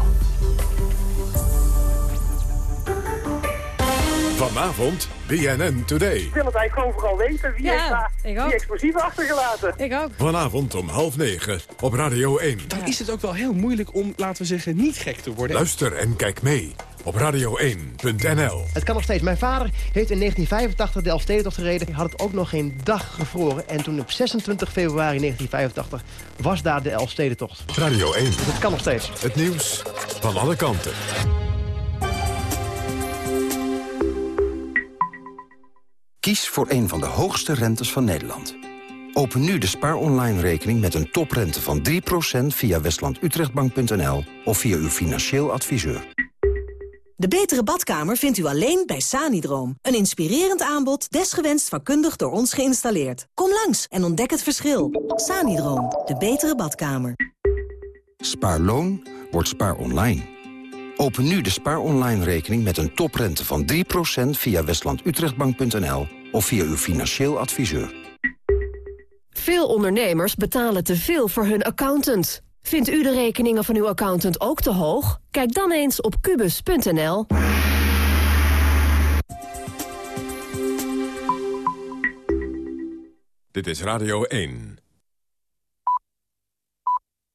Vanavond BNN Today. Ik wil het eigenlijk gewoon vooral weten. Wie Ja, heeft daar die explosieven achtergelaten? Ik ook. Vanavond om half negen op Radio 1. Dan is het ook wel heel moeilijk om, laten we zeggen, niet gek te worden. Luister en kijk mee. op radio1.nl. Het kan nog steeds. Mijn vader heeft in 1985 de Elfstedentocht gereden. Hij had het ook nog geen dag gevroren. En toen op 26 februari 1985 was daar de Elfstedentocht. Radio 1. Dus het kan nog steeds. Het nieuws van alle kanten. Kies voor een van de hoogste rentes van Nederland. Open nu de Spaar Online rekening met een toprente van 3% via westlandutrechtbank.nl of via uw financieel adviseur. De betere badkamer vindt u alleen bij Sanidroom. Een inspirerend aanbod, desgewenst vakkundig door ons geïnstalleerd. Kom langs en ontdek het verschil. Sanidroom, de betere badkamer. Spaarloon wordt spaar online. Open nu de Spaar Online rekening met een toprente van 3% via westlandutrechtbank.nl of via uw financieel adviseur. Veel ondernemers betalen te veel voor hun accountant. Vindt u de rekeningen van uw accountant ook te hoog? Kijk dan eens op kubus.nl. Dit is Radio 1.